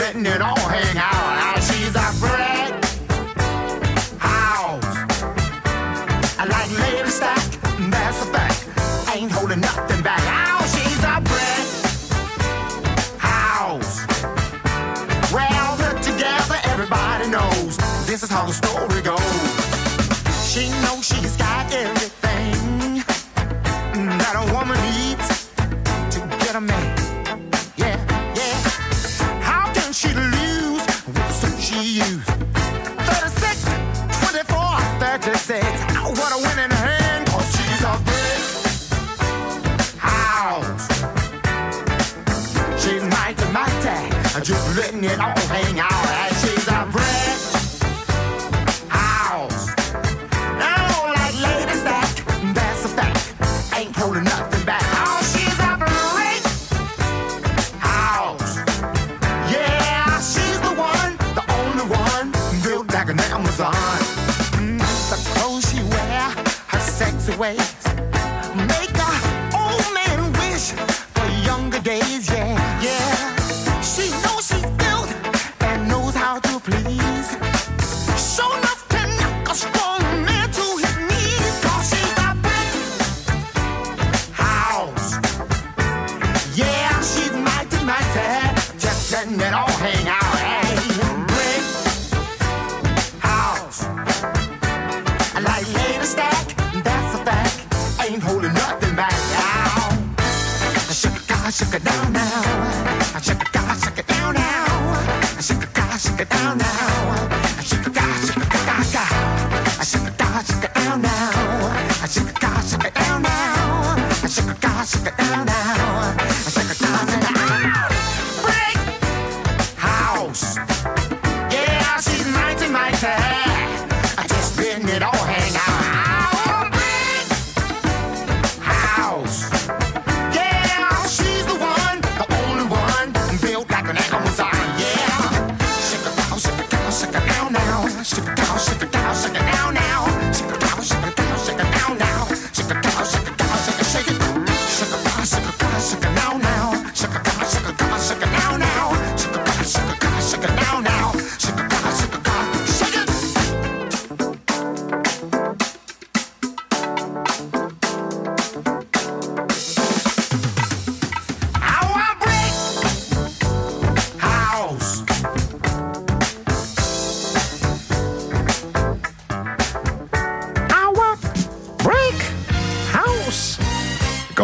Letting it all hang out. She's a brick house. I like lady stack, that's a fact. Ain't holding nothing back. Ow, she's a brick house. Well, put together, everybody knows this is how the story goes. She knows she's got everything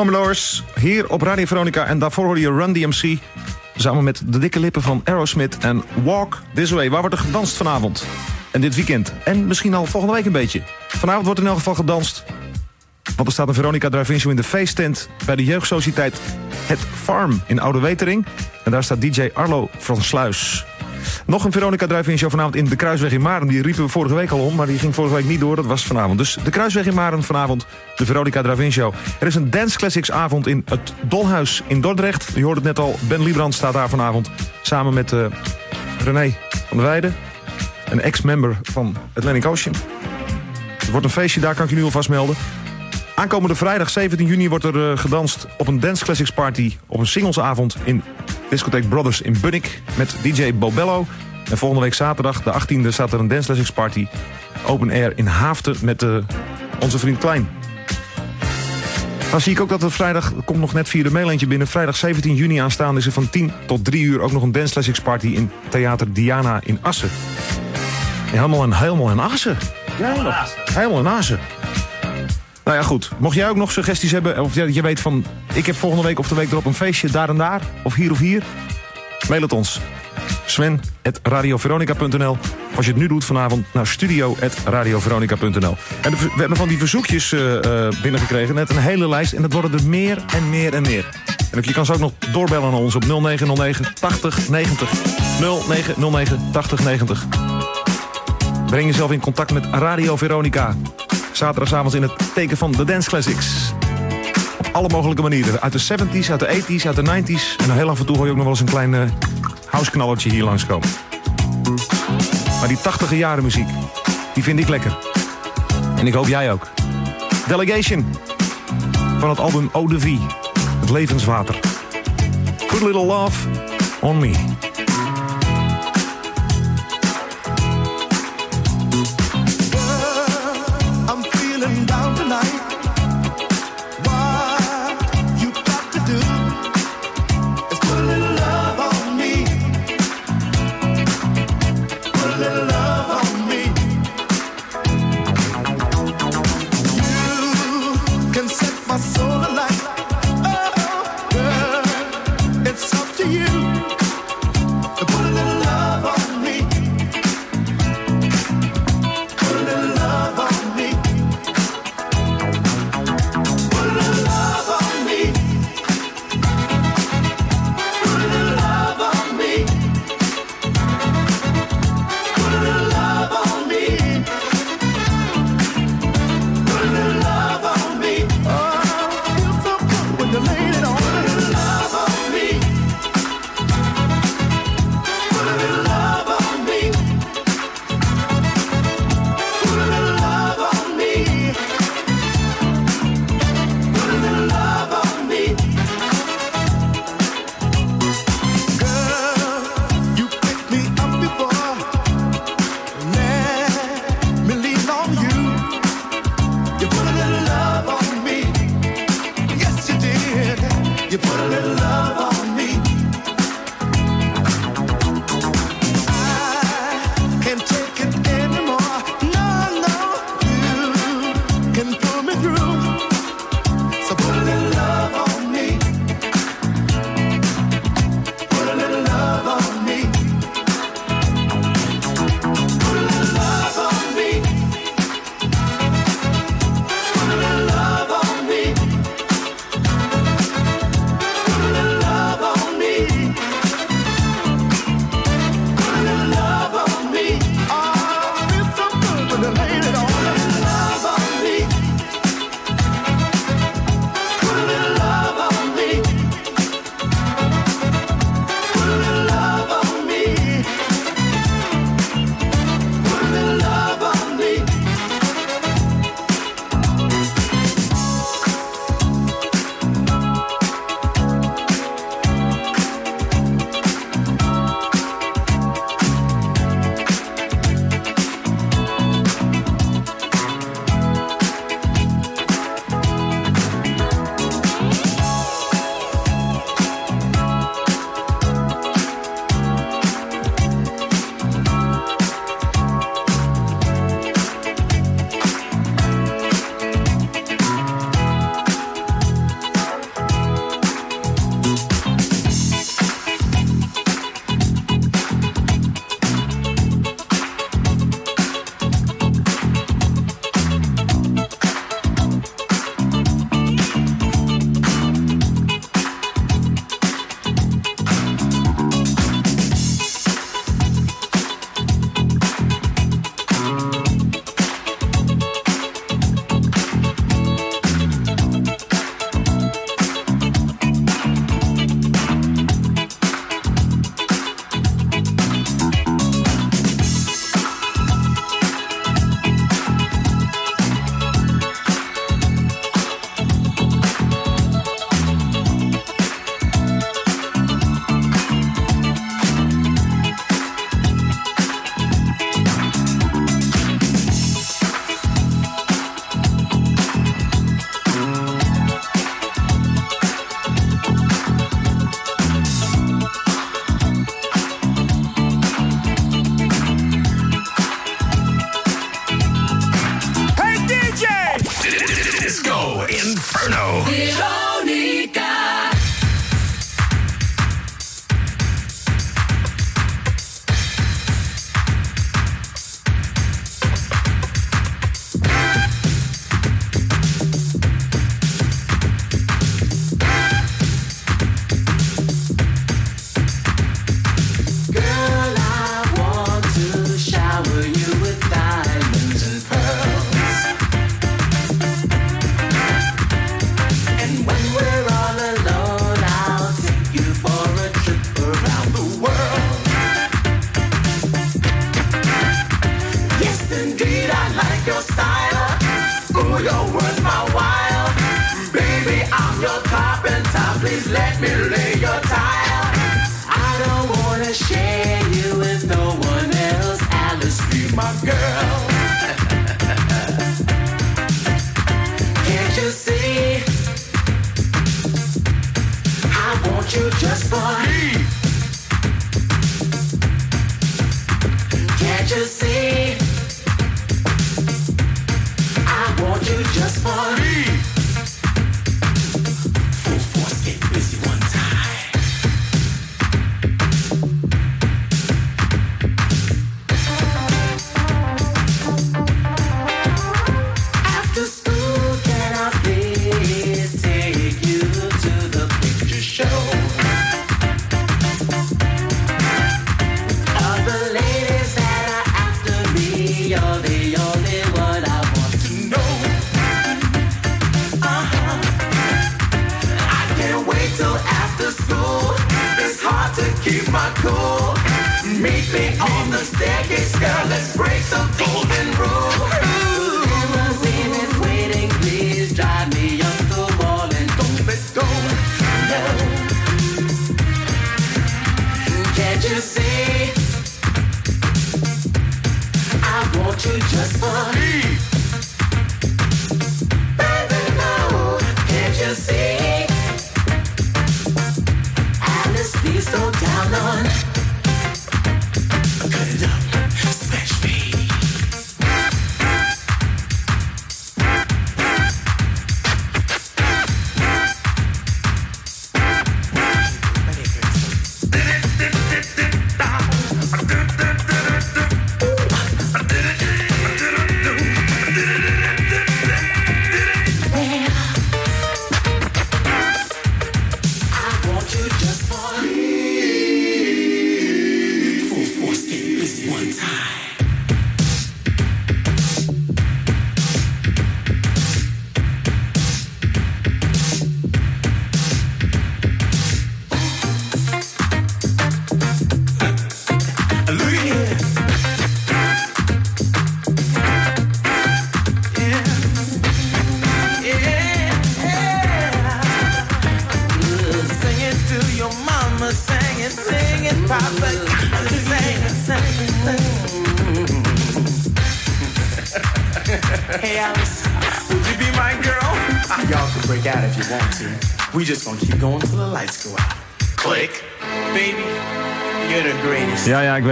Commodores, hier op Radio Veronica. En daarvoor hoorde je Run DMC. Samen met de dikke lippen van Aerosmith en Walk This Way. Waar wordt er gedanst vanavond? En dit weekend. En misschien al volgende week een beetje. Vanavond wordt in elk geval gedanst. Want er staat een Veronica Drive-In in de feesttent... bij de jeugdsociëteit Het Farm in Oude Wetering. En daar staat DJ Arlo van Sluis. Nog een Veronica Drive-In vanavond in de Kruisweg in Maren. Die riepen we vorige week al om, maar die ging vorige week niet door. Dat was vanavond. Dus de Kruisweg in Maren vanavond, de Veronica Drive-In Show. Er is een Dance Classics avond in het Dolhuis in Dordrecht. Je hoort het net al, Ben Liebrand staat daar vanavond. Samen met eh, René van der Weijden. Een ex-member van Atlantic Ocean. Het wordt een feestje, daar kan ik je nu alvast melden. Aankomende vrijdag 17 juni wordt er eh, gedanst op een Dance Classics party... op een singlesavond in discotheek Brothers in Bunnik met DJ Bobello. En volgende week zaterdag, de 18e, staat er een Dance Classics party... open air in Haaften met eh, onze vriend Klein. Dan zie ik ook dat er vrijdag, komt nog net via de mailentje binnen... vrijdag 17 juni aanstaande is er van 10 tot 3 uur... ook nog een Dance Classics party in Theater Diana in Assen. Helemaal in, helemaal in Assen. Ja, helemaal in Assen. Nou ja, goed. Mocht jij ook nog suggesties hebben... of je weet van... ik heb volgende week of de week erop een feestje daar en daar... of hier of hier... mail het ons. Sven.radioveronica.nl Of als je het nu doet vanavond naar studio.radioveronica.nl En we hebben van die verzoekjes eh, binnengekregen. Net een hele lijst. En dat worden er meer en meer en meer. En je kan ze ook nog doorbellen aan ons op 0909 80 90. 0909 80 90. Breng jezelf in contact met Radio Veronica. Zaterdagavond in het teken van de Dance Classics. Op alle mogelijke manieren. Uit de 70s, uit de 80s, uit de 90s. En heel af en toe hoor je ook nog wel eens een klein eh houseknallertje hier langskomen. Maar die 80 jaren muziek, die vind ik lekker. En ik hoop jij ook. Delegation. Van het album Eau de Vie. Het levenswater. Put a little love on me.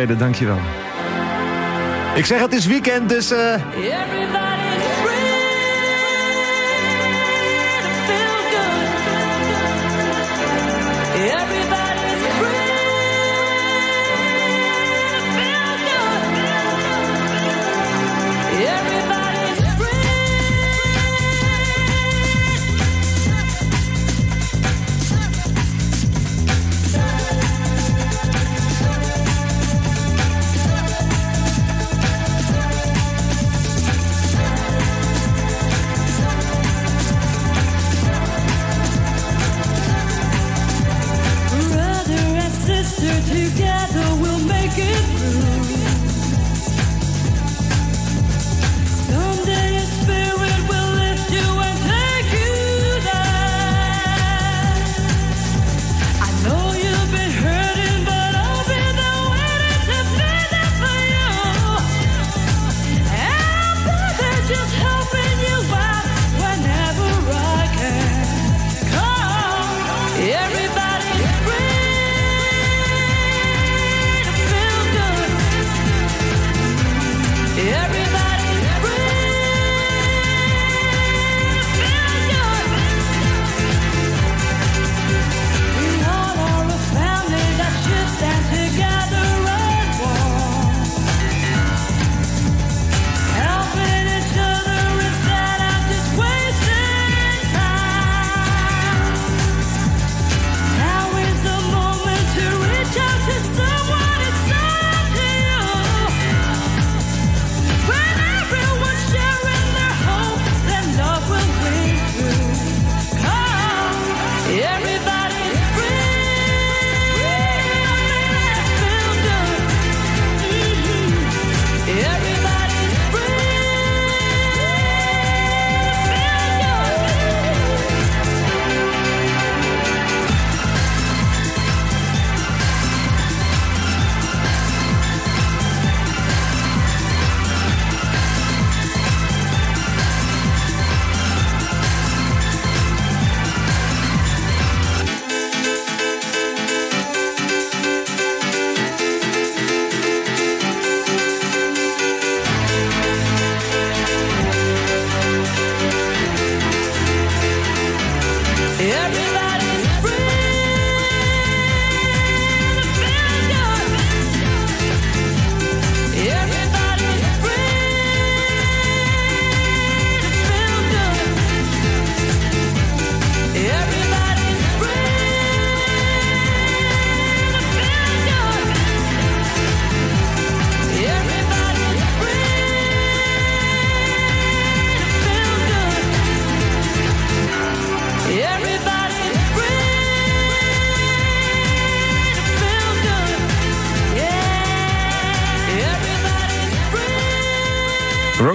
Het, dankjewel. Ik zeg het is weekend, dus... eh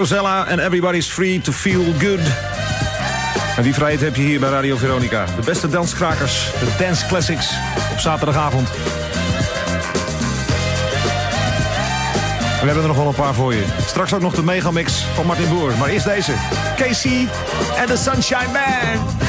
Rosella en Everybody's Free to Feel Good. En die vrijheid heb je hier bij Radio Veronica. De beste danskrakers, de Dance Classics op zaterdagavond. We hebben er nog wel een paar voor je. Straks ook nog de megamix van Martin Boer. Maar eerst deze. Casey en de Sunshine Band.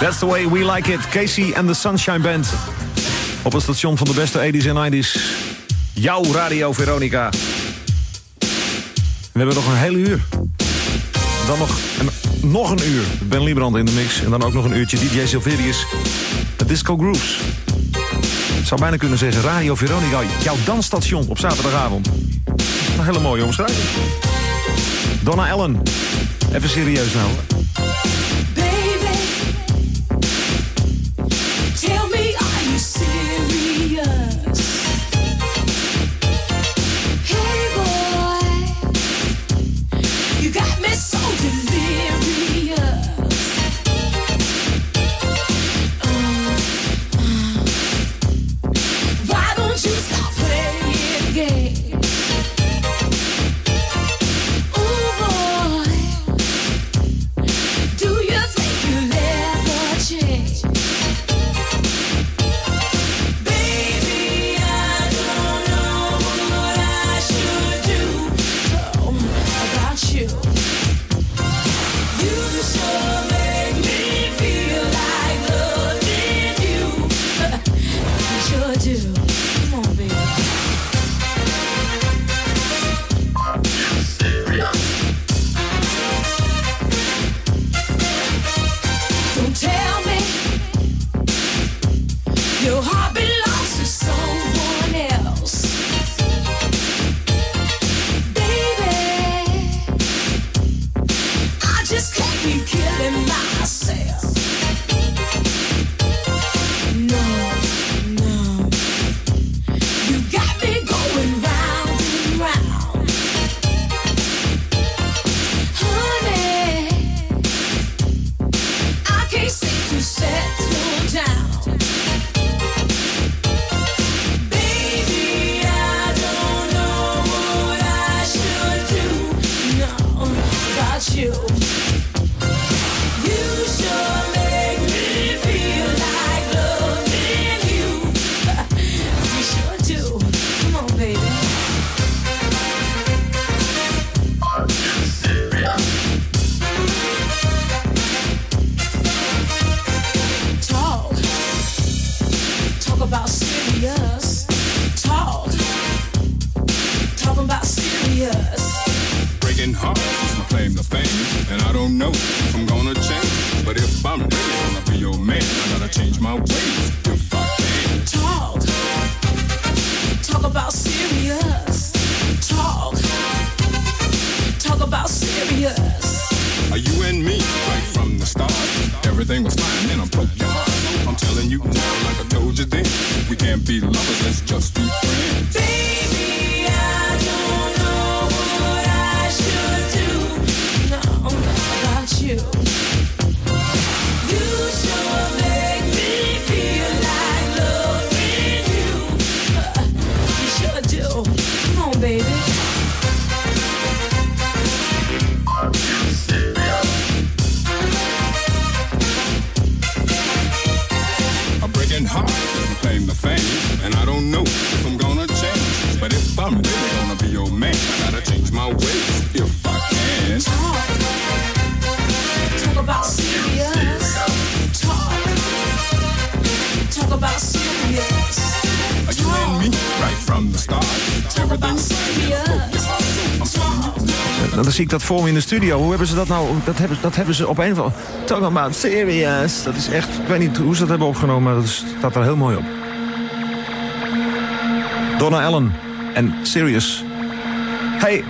That's the way we like it. Casey and the Sunshine Band. Op het station van de beste 80s en 90s. Jouw Radio Veronica. We hebben nog een hele uur. Dan nog een, nog een uur. Ben Liebrand in de mix. En dan ook nog een uurtje DJ Silverius. De Disco Grooves. Ik zou bijna kunnen zeggen Radio Veronica. Jouw dansstation op zaterdagavond. Een hele mooie omschrijving. Donna Allen. Even serieus nou. Ik dat voor me in de studio. Hoe hebben ze dat nou? Dat hebben, dat hebben ze op een of. Talk about serious. Dat is echt... Ik weet niet hoe ze dat hebben opgenomen, maar dat staat er heel mooi op. Donna Allen en Serious. Hey,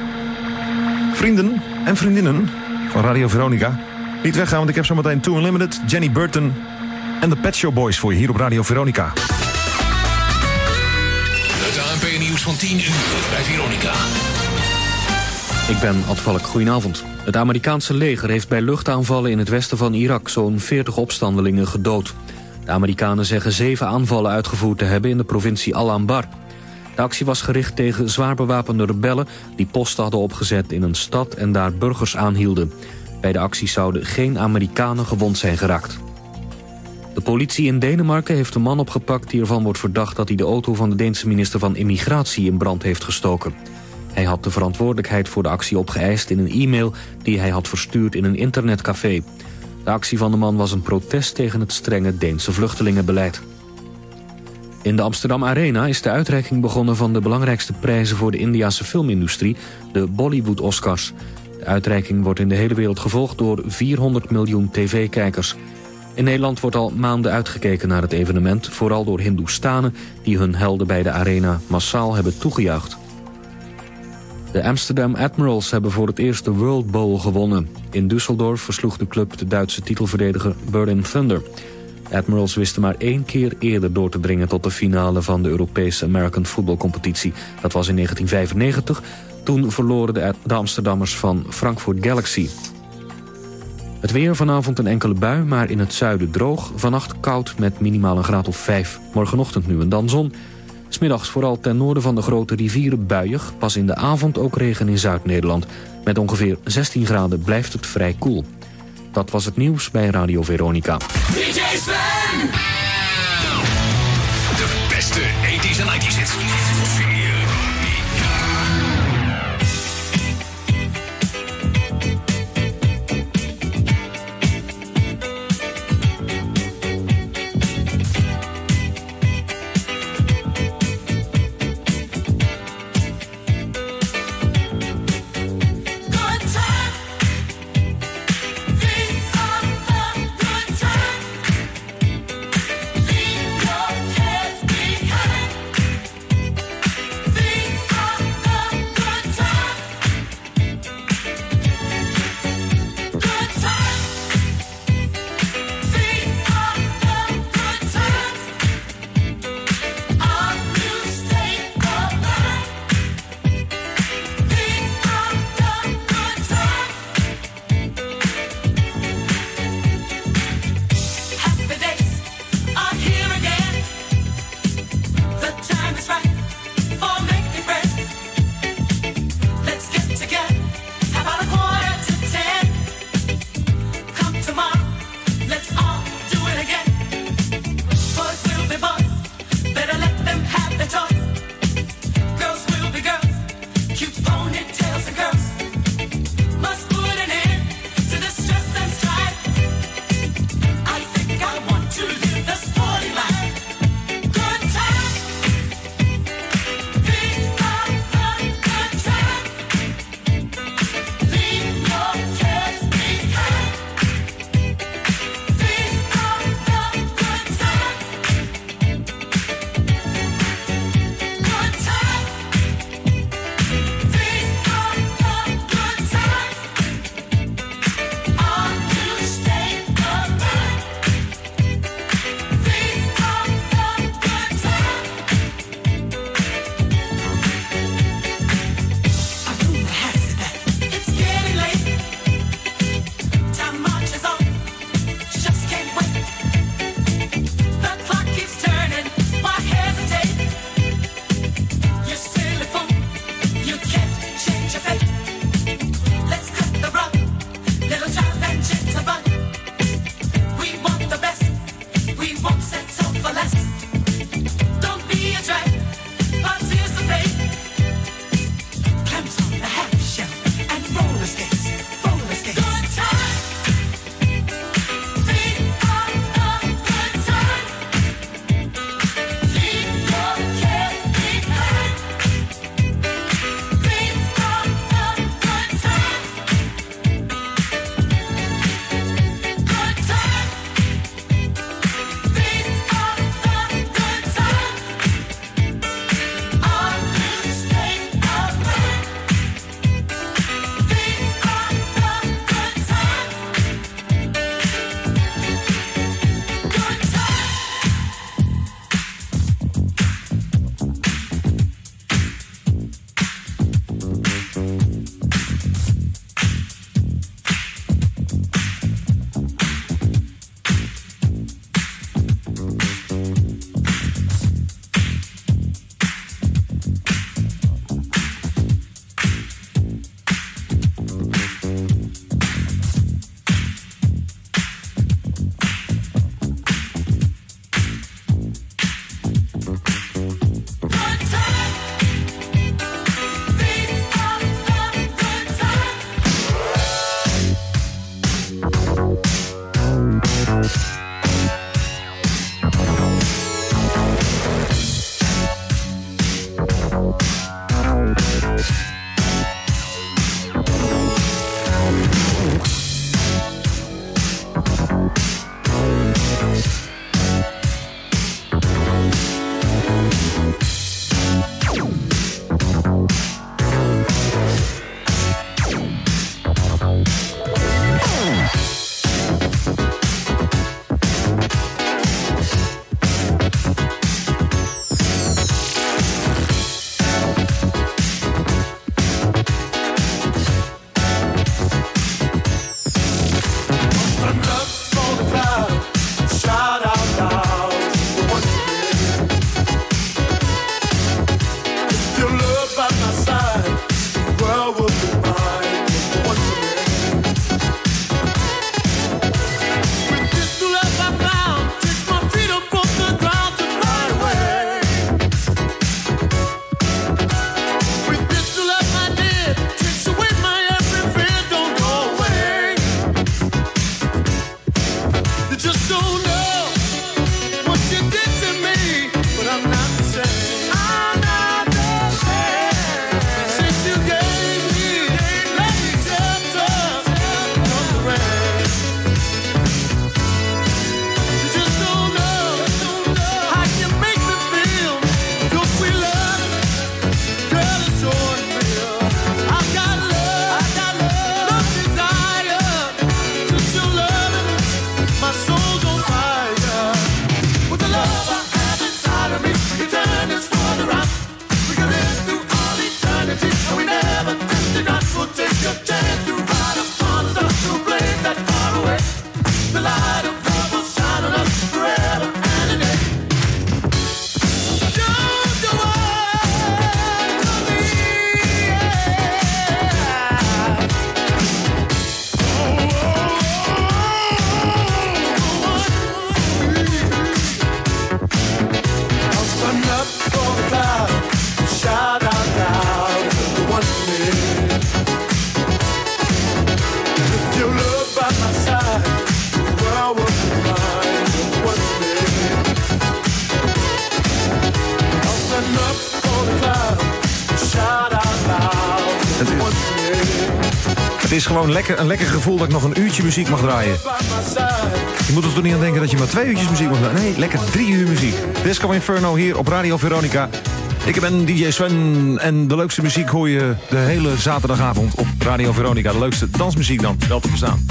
vrienden en vriendinnen van Radio Veronica. Niet weggaan, want ik heb zometeen Two Unlimited, Jenny Burton en de Pet Show Boys voor je hier op Radio Veronica. Het ANP-nieuws van 10 uur bij Veronica. Ik ben Ad Valk, goedenavond. Het Amerikaanse leger heeft bij luchtaanvallen in het westen van Irak... zo'n 40 opstandelingen gedood. De Amerikanen zeggen zeven aanvallen uitgevoerd te hebben... in de provincie Al-Anbar. De actie was gericht tegen zwaar bewapende rebellen... die posten hadden opgezet in een stad en daar burgers aanhielden. Bij de actie zouden geen Amerikanen gewond zijn geraakt. De politie in Denemarken heeft een man opgepakt... die ervan wordt verdacht dat hij de auto van de Deense minister van Immigratie in brand heeft gestoken. Hij had de verantwoordelijkheid voor de actie opgeëist in een e-mail... die hij had verstuurd in een internetcafé. De actie van de man was een protest tegen het strenge Deense vluchtelingenbeleid. In de Amsterdam Arena is de uitreiking begonnen van de belangrijkste prijzen voor de Indiase filmindustrie, de Bollywood Oscars. De uitreiking wordt in de hele wereld gevolgd door 400 miljoen tv-kijkers. In Nederland wordt al maanden uitgekeken naar het evenement, vooral door Hindoestanen die hun helden bij de arena massaal hebben toegejuicht. De Amsterdam Admirals hebben voor het eerst de World Bowl gewonnen. In Düsseldorf versloeg de club de Duitse titelverdediger Berlin Thunder. De Admirals wisten maar één keer eerder door te dringen... tot de finale van de Europese American Football Competitie. Dat was in 1995. Toen verloren de Amsterdammers van Frankfurt Galaxy. Het weer vanavond een enkele bui, maar in het zuiden droog. Vannacht koud met minimaal een graad of 5. Morgenochtend nu en dan zon. Smiddags vooral ten noorden van de grote rivieren buiig. Pas in de avond ook regen in Zuid-Nederland. Met ongeveer 16 graden blijft het vrij koel. Dat was het nieuws bij Radio Veronica. Is gewoon lekker, een lekker gevoel dat ik nog een uurtje muziek mag draaien. Je moet er toch niet aan denken dat je maar twee uurtjes muziek mag draaien. Nee, lekker drie uur muziek. Disco Inferno hier op Radio Veronica. Ik ben DJ Sven en de leukste muziek hoor je de hele zaterdagavond op Radio Veronica. De leukste dansmuziek dan, wel te verstaan.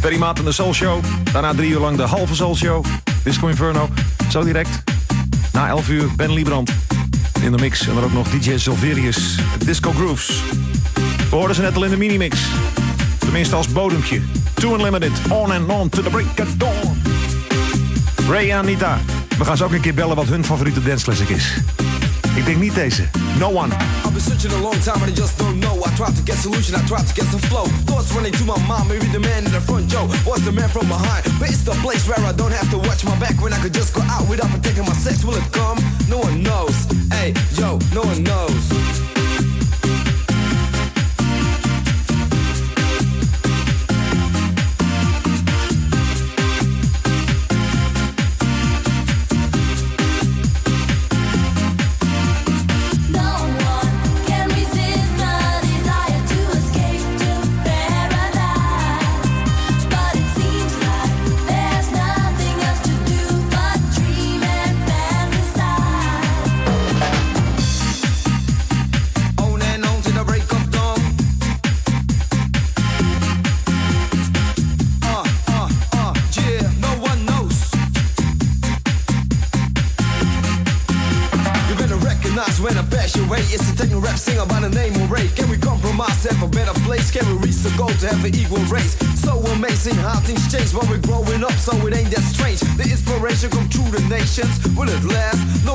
Ferry Maat en de Soul Show. Daarna drie uur lang de halve Soul Show. Disco Inferno. Zo direct. Na 11 uur Ben Liebrand in de mix. En dan ook nog DJ Silverius. Disco Grooves. We hoorden ze net al in de minimix. Tenminste als bodempje. Two Unlimited. On and on to the break of dawn. Ray en Anita. We gaan ze ook een keer bellen wat hun favoriete dance classic is. Ik denk niet deze. No One. I've been searching a long time and I just don't know. I tried to get solution, I tried to get some flow. Thoughts running to my mind, maybe the man in the front, Joe was the man from behind. But it's the place where I don't have to watch my back when I could just go out without protecting my sex. Will it come? No one knows. Hey, yo, no one knows. Amazing how things change when we're growing up, so it ain't that strange. The inspiration come through the nations. Will it last? No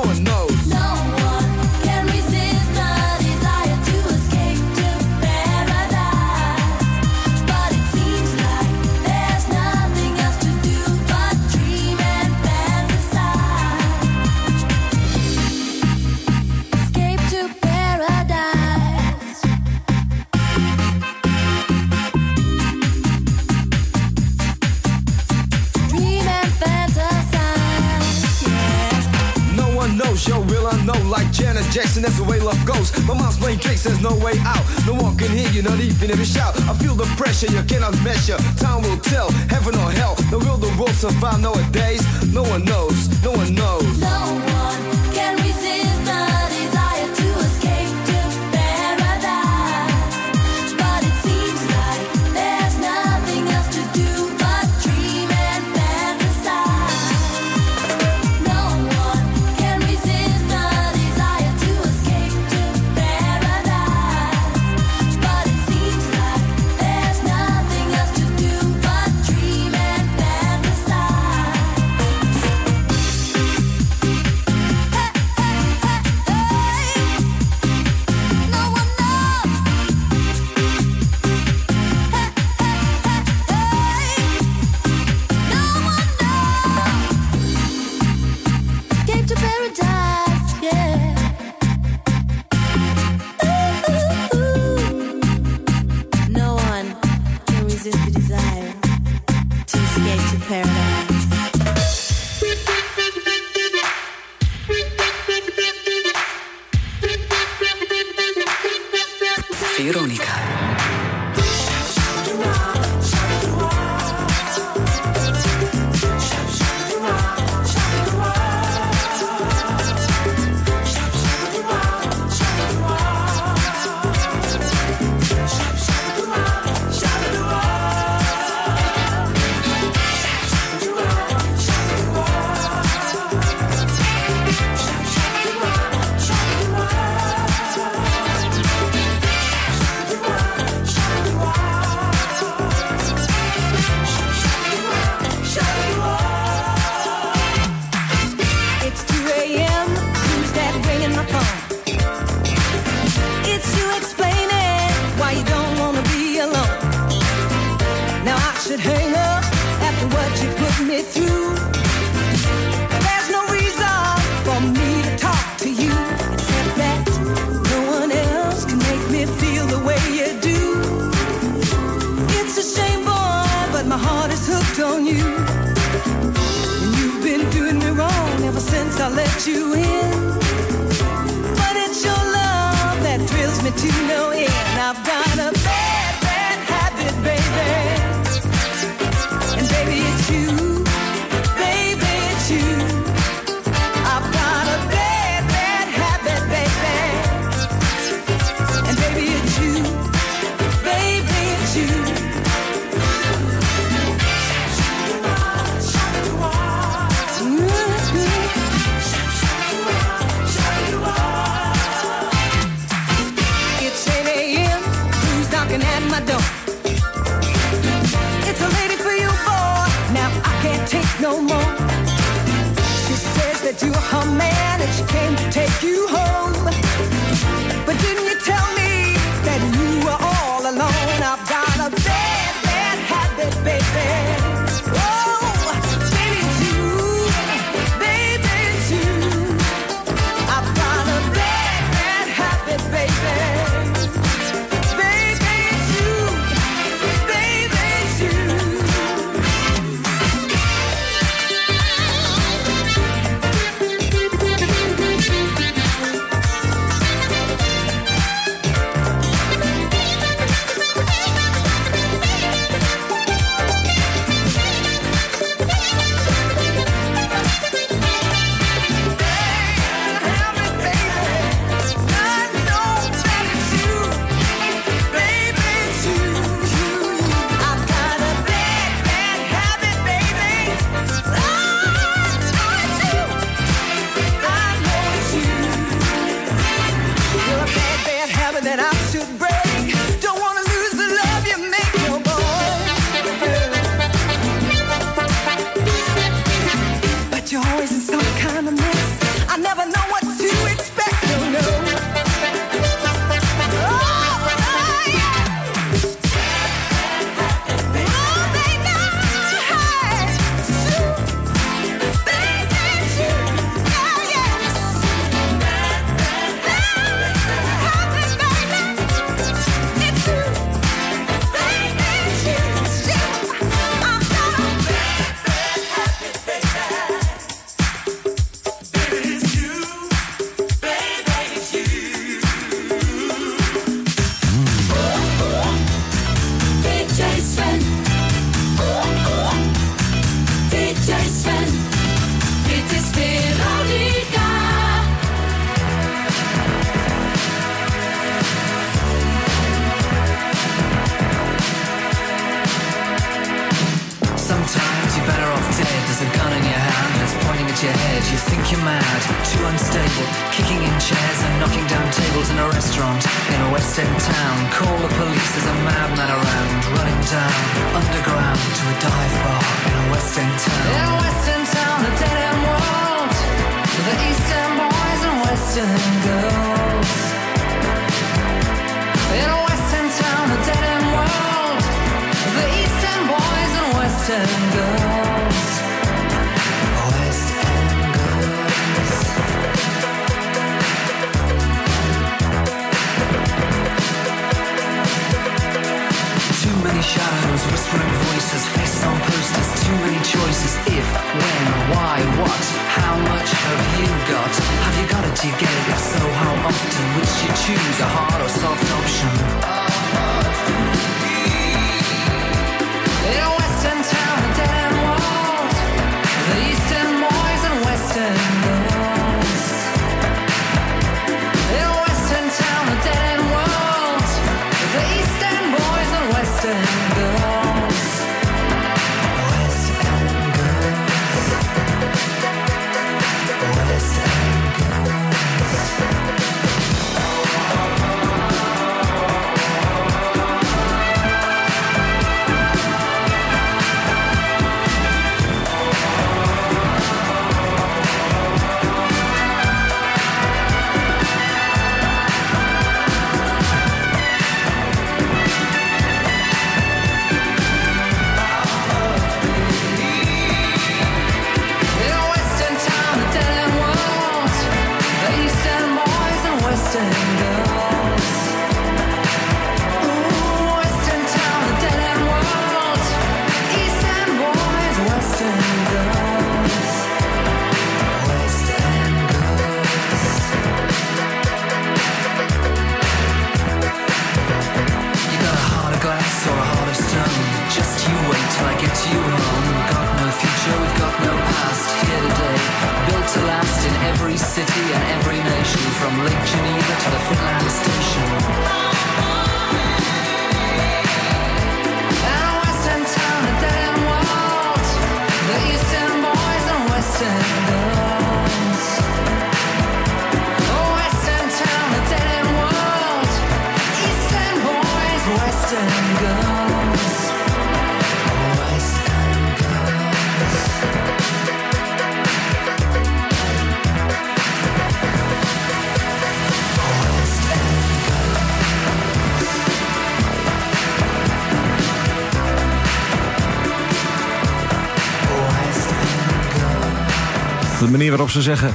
De manier waarop ze zeggen...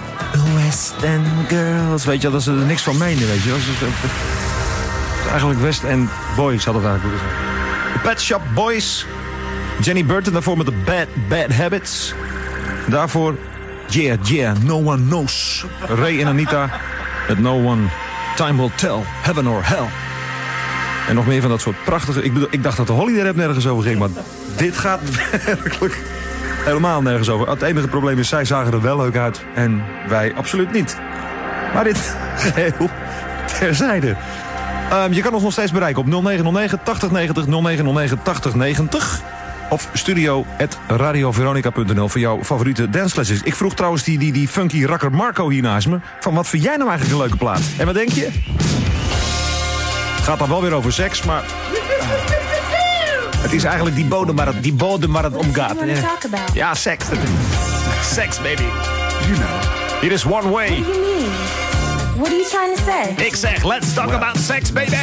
West End Girls. Weet je, dat ze er niks van menen, weet je ze- Eigenlijk West End Boys had het eigenlijk moeten zijn. De Pet Shop Boys. Jenny Burton daarvoor met de Bad Bad Habits. Daarvoor Yeah Yeah No One Knows. Ray en Anita met No One Time Will Tell. Heaven or Hell. En nog meer van dat soort prachtige... Ik, bedoel, ik dacht dat de Holiday Rap nergens over ging, maar dit gaat [LAUGHS] werkelijk helemaal nergens over. Het enige probleem is, zij zagen er wel leuk uit en wij absoluut niet. Maar dit [LAUGHS] geheel terzijde. Ehm, je kan ons nog steeds bereiken op 0909 8090 0909 8090. Of studio at radioveronica.nl voor jouw favoriete danceclasses. Ik vroeg trouwens die, die, die funky rakker Marco hier naast me... van wat vind jij nou eigenlijk een leuke plaat? En wat denk je? Het gaat dan wel weer over seks, maar... Het is eigenlijk die bodem waar het, die bodem waar het om gaat. What do you wanna talk about? Ja, seks. Seks, baby. You know. Hier is One Way. What do you mean? What are you trying to say? Ik zeg, let's talk about sex, baby.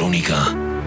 Kronika.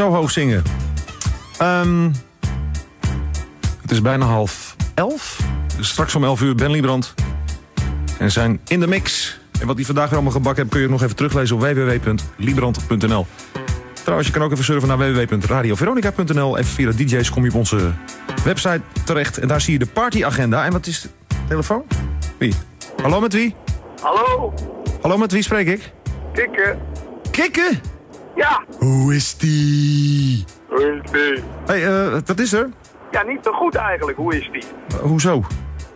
Hoezo hoog zingen? Ehm, het is bijna half elf. Straks om elf uur Ben Liebrand. En zijn in de mix. En wat hij vandaag weer allemaal gebakken heeft... kun je nog even teruglezen op www.liebrand.nl. Trouwens, je kan ook even surfen naar www.radioveronica.nl. Even via de DJ's kom je op onze website terecht. En daar zie je de partyagenda. En wat is de telefoon? Wie? Hallo, met wie? Hallo, Hallo, met wie spreek ik? Kikke. Kikke? Ja, Hoe is die? hoe is die? Hé, hey, eh, wat is er? Ja, niet zo goed eigenlijk. Hoe is die? Eh, hoezo?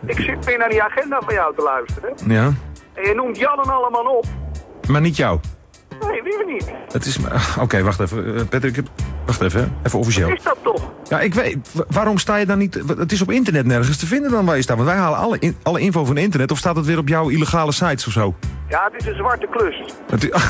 Ik zit weer naar die agenda van jou te luisteren. Ja, En je noemt Jan en allemaal op. maar niet jou. Nee, liever niet. Het is... ah, Oké, wacht even. Eh, Patrick, wacht even. Even officieel. Is dat toch? Ja, ik weet. wa- Waarom sta je dan niet... Het is op internet nergens te vinden dan waar je staat. Want wij halen alle, in- alle info van internet. Of staat het weer op jouw illegale sites of zo? Ja, het is een zwarte klus. Het is- [LAUGHS]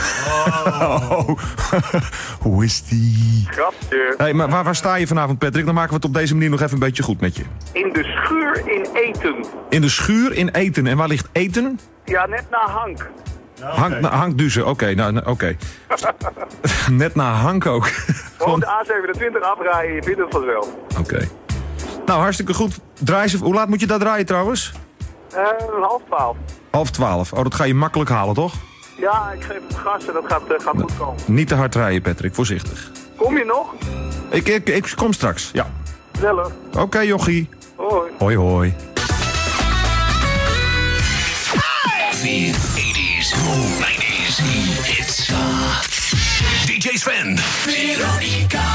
Oh. [LAUGHS] Hoe is die? Grapje. Hey, maar waar, waar sta je vanavond, Patrick? Dan maken we het op deze manier nog even een beetje goed met je. In de schuur in eten. In de schuur in eten. En waar ligt eten? Ja, net na Hank. Hank, na, Hank Duzen. Oké, nou, nou, oké. [LAUGHS] Net na Hank ook. Gewoon de A27 afrijden, je vindt het vanzelf. Oké. Nou, hartstikke goed. Draai ze, hoe laat moet je daar draaien trouwens? Eh, half twaalf. Half twaalf. Oh, dat ga je makkelijk halen, toch? Ja, ik geef het gas en dat gaat, goed komen. Niet te hard rijden, Patrick. Voorzichtig. Kom je nog? Ik, ik, ik kom straks, ja. Sneller. Oké, okay, jochie. Hoi. Hoi, hoi. DJ Sven. Veronica.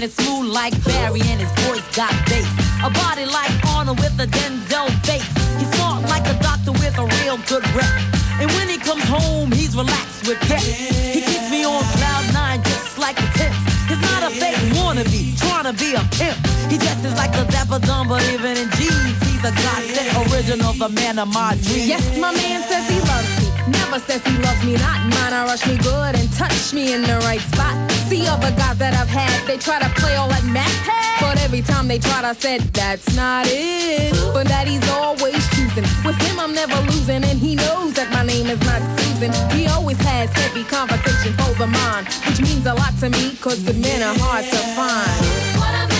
Man is smooth like Barry and his voice got bass. A body like Arnold with a Denzel face. He's smart like a doctor with a real good rep. And when he comes home, he's relaxed with pep. He keeps me on cloud nine just like a tip. He's not a fake wannabe, trying to be a pimp. He dresses like a dapper dumb, but even in jeans, he's a godsend original, the man of my dreams. Yes, my man says he loves me. Never says he loves me not. Mine, I rush me good and touch me in the right spot. See other guys that I've had, they try to play all that Mac. But every time they tried, I said, that's not it. But that he's always choosing. With him, I'm never losing, and he knows that my name is not Susan. He always has heavy conversation the mind, which means a lot to me, cause good men are hard to find.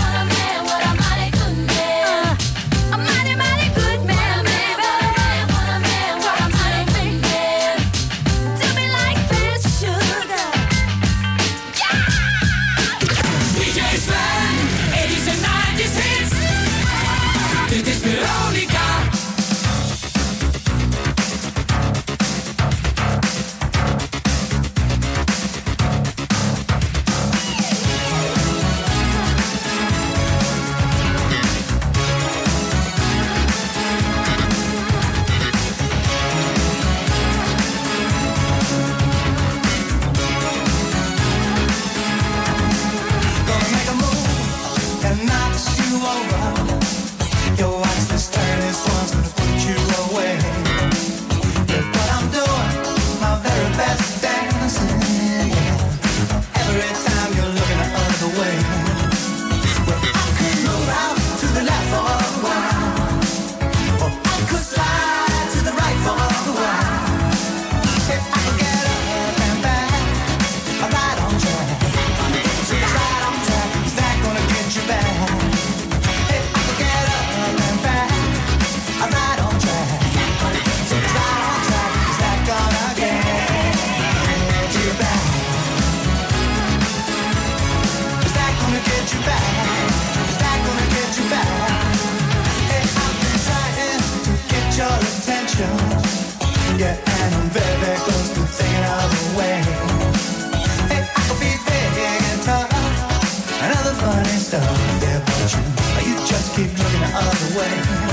Keep looking the other way.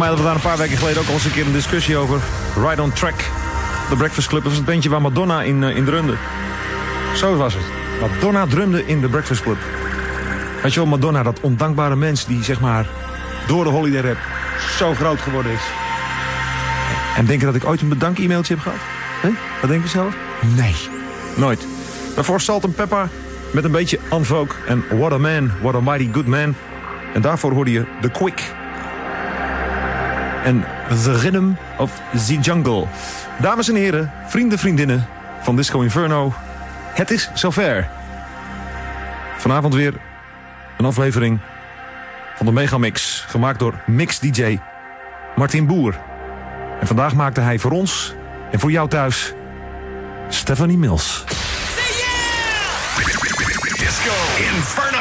Mij hadden we daar een paar weken geleden ook al eens een keer een discussie over. Right on Track. The Breakfast Club. Dat was het bandje waar Madonna in, eh, in drumde. Zo was het. Madonna drumde in The Breakfast Club. Weet je wel, Madonna, dat ondankbare mens die zeg maar door de holiday rap zo groot geworden is. En denken dat ik ooit een bedank-e-mailtje heb gehad? Hé? Wat denk je zelf? Nee. Nooit. Daarvoor Salt and Pepper met een beetje Unvogue en What a Man, What a Mighty Good Man. En daarvoor hoorde je The Quick. En The Rhythm of the Jungle. Dames en heren, vrienden, vriendinnen van Disco Inferno. Het is zover. Vanavond weer een aflevering van de Megamix. Gemaakt door Mix DJ Martin Boer. En vandaag maakte hij voor ons en voor jou thuis Stephanie Mills. Disco Inferno.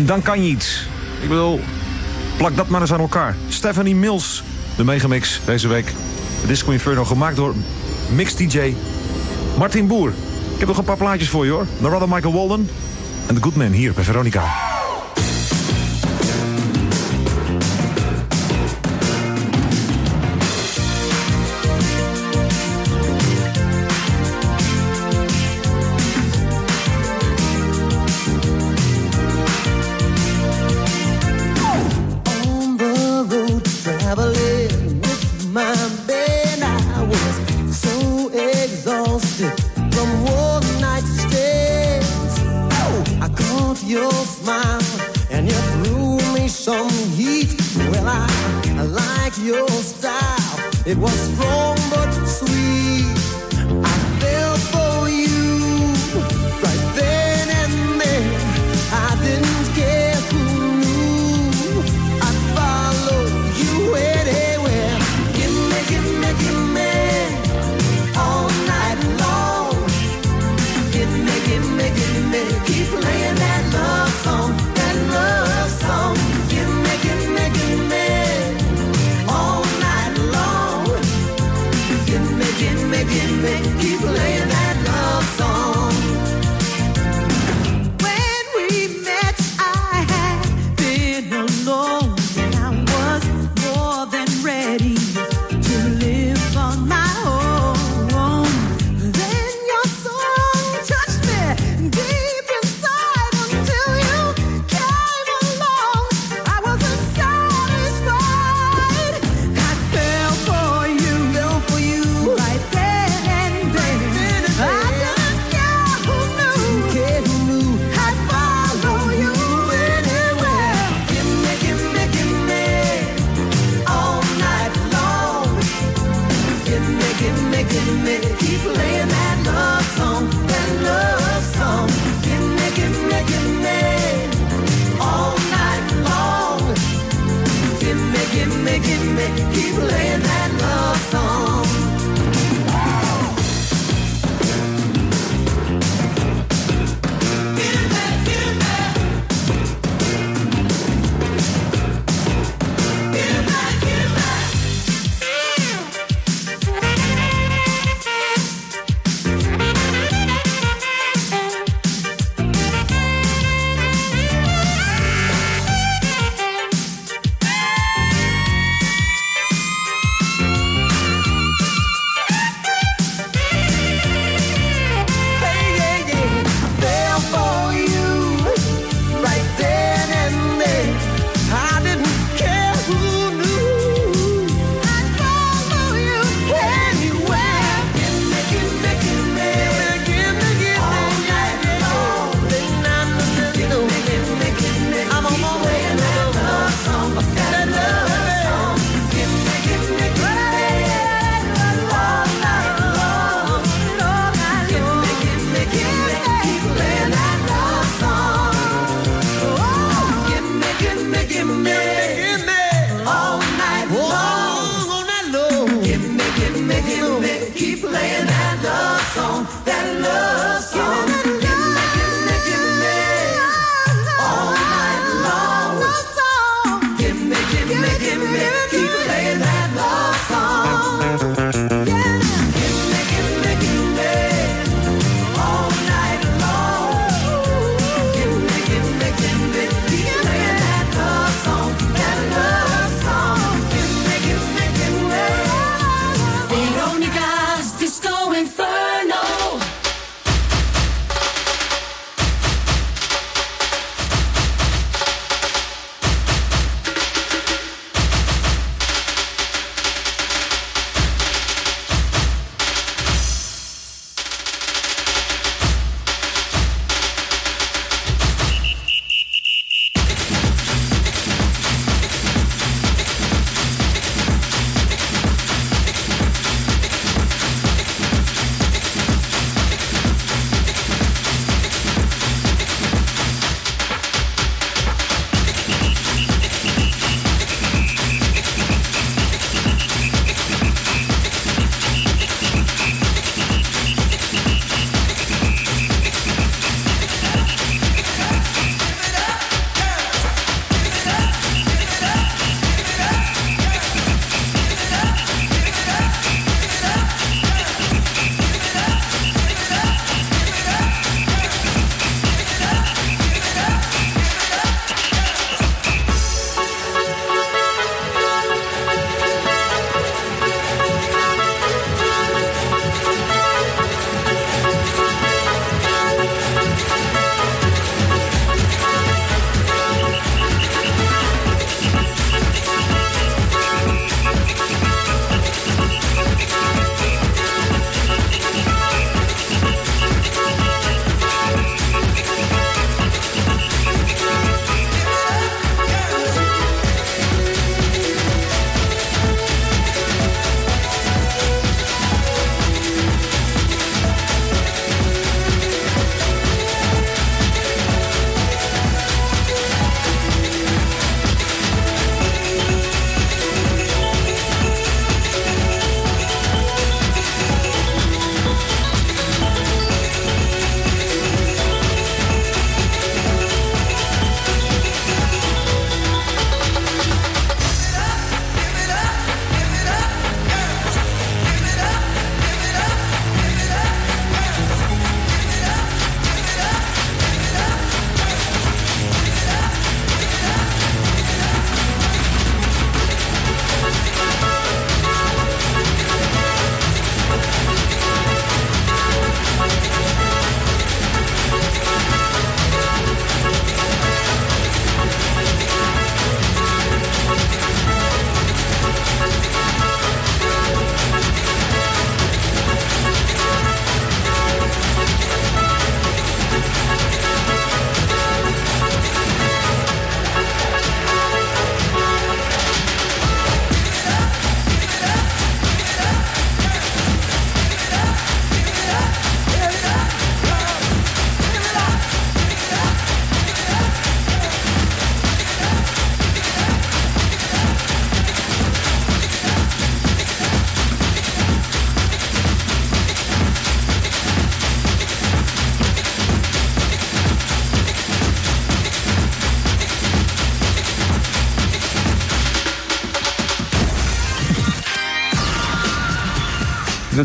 En dan kan je iets. Ik bedoel, plak dat maar eens aan elkaar. Stephanie Mills, de megamix deze week. De Disco Inferno gemaakt door mix DJ Martin Boer. Ik heb nog een paar plaatjes voor je hoor. Narada Michael Walden en The Goodman hier bij Veronica.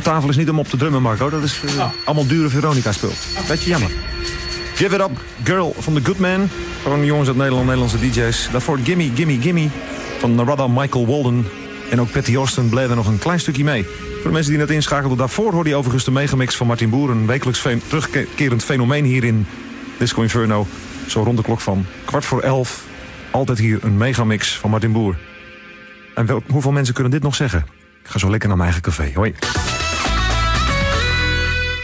Tafel is niet om op te drummen, Marco. Dat is eh, allemaal dure Veronica-spul. Beetje jammer. Give It Up, Girl van The Good Man. Gewoon jongens uit Nederland, Nederlandse DJ's. Daarvoor Gimme, Gimme, Gimme van Narada Michael Walden. En ook Patty Austin bleef er nog een klein stukje mee. Voor de mensen die net inschakelden, daarvoor hoorde je overigens de megamix van Martin Boer. Een wekelijks fe- terugkerend fenomeen hier in Disco Inferno. Zo rond de klok van kwart voor elf. Altijd hier een megamix van Martin Boer. En wel, hoeveel mensen kunnen dit nog zeggen? Ik ga zo lekker naar mijn eigen café. Hoi.